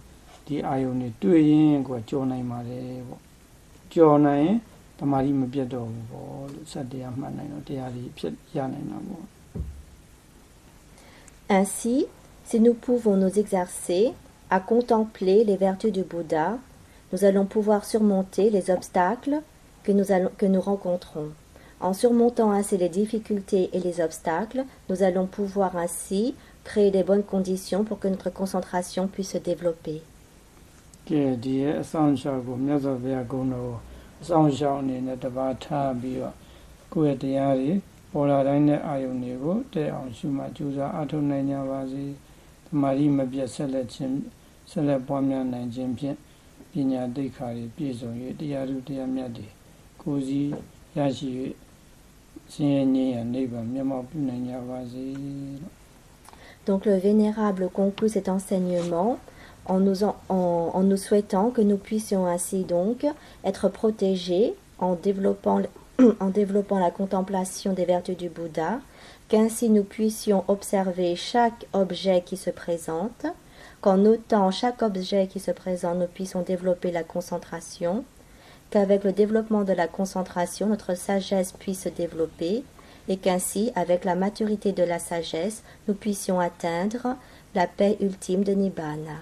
ဒီအာယုန်တွေတွေ့ရင်ကိုယ်ကြော်နိုင်ပါတယ်ပေါ့ကြော်နိုင်ရင်တမာရီမပြတ်တော့ဘူးပေါ့လို့စက်တရားမှတ်နိုင်တော့တရားတွေဖြစ်ရနိုင်တာပေါ့ Ainsi, si nous pouvons nous exercer à contempler les vertus du Bouddha, nous allons pouvoir surmonter les obstacles que nous, allons, que nous rencontrons. En surmontant ainsi les difficultés et les obstacles, nous allons pouvoir ainsi créer des bonnes conditions pour que notre concentration puisse se développer. ကဲဒီရဲ့အဆောင်ရှောက်ကိုမြတ်စွာဘုရားဂုဏ်တော်ကိုအဆောင်ရှောက်အနေနဲ့တပါးထားပြီးတော့ကိုယ့်ရဲ့တရားတွေပေါ်လာတိုင်းတဲ့အာယုန်တွေကိုတဲ့အောင်ရှုမှကြိုးစားအထောက်နိုင်ကြပါစေ။သမာဓိမပြတ်ဆက်လက်ခြင်းဆက်လက်ပွားများနိုင်ခြင်းဖြင့်ပညာသိက္ခာတွေပြည့်စုံ၍တရားထုတရားမြတ်တွေကိုယ်စီရရှိ၍ဆင်းရဲငြိမ်းရန်နိဗ္ဗာန်မျက်မှောက်ပြုနိုင်ကြပါစေလို့ Donc le Vénérable conclut cet enseignement en nous, en, souhaitant que nous puissions ainsi donc être protégés en développant, en développant la contemplation des vertus du Bouddha, qu'ainsi nous puissions observer chaque objet qui se présente, qu'en notant chaque objet qui se présente, nous puissions développer la concentration, qu'avec le développement de la concentration, notre sagesse puisse se développer, et qu'ainsi, avec la maturité de la sagesse, nous puissions atteindre la paix ultime de Nibbana.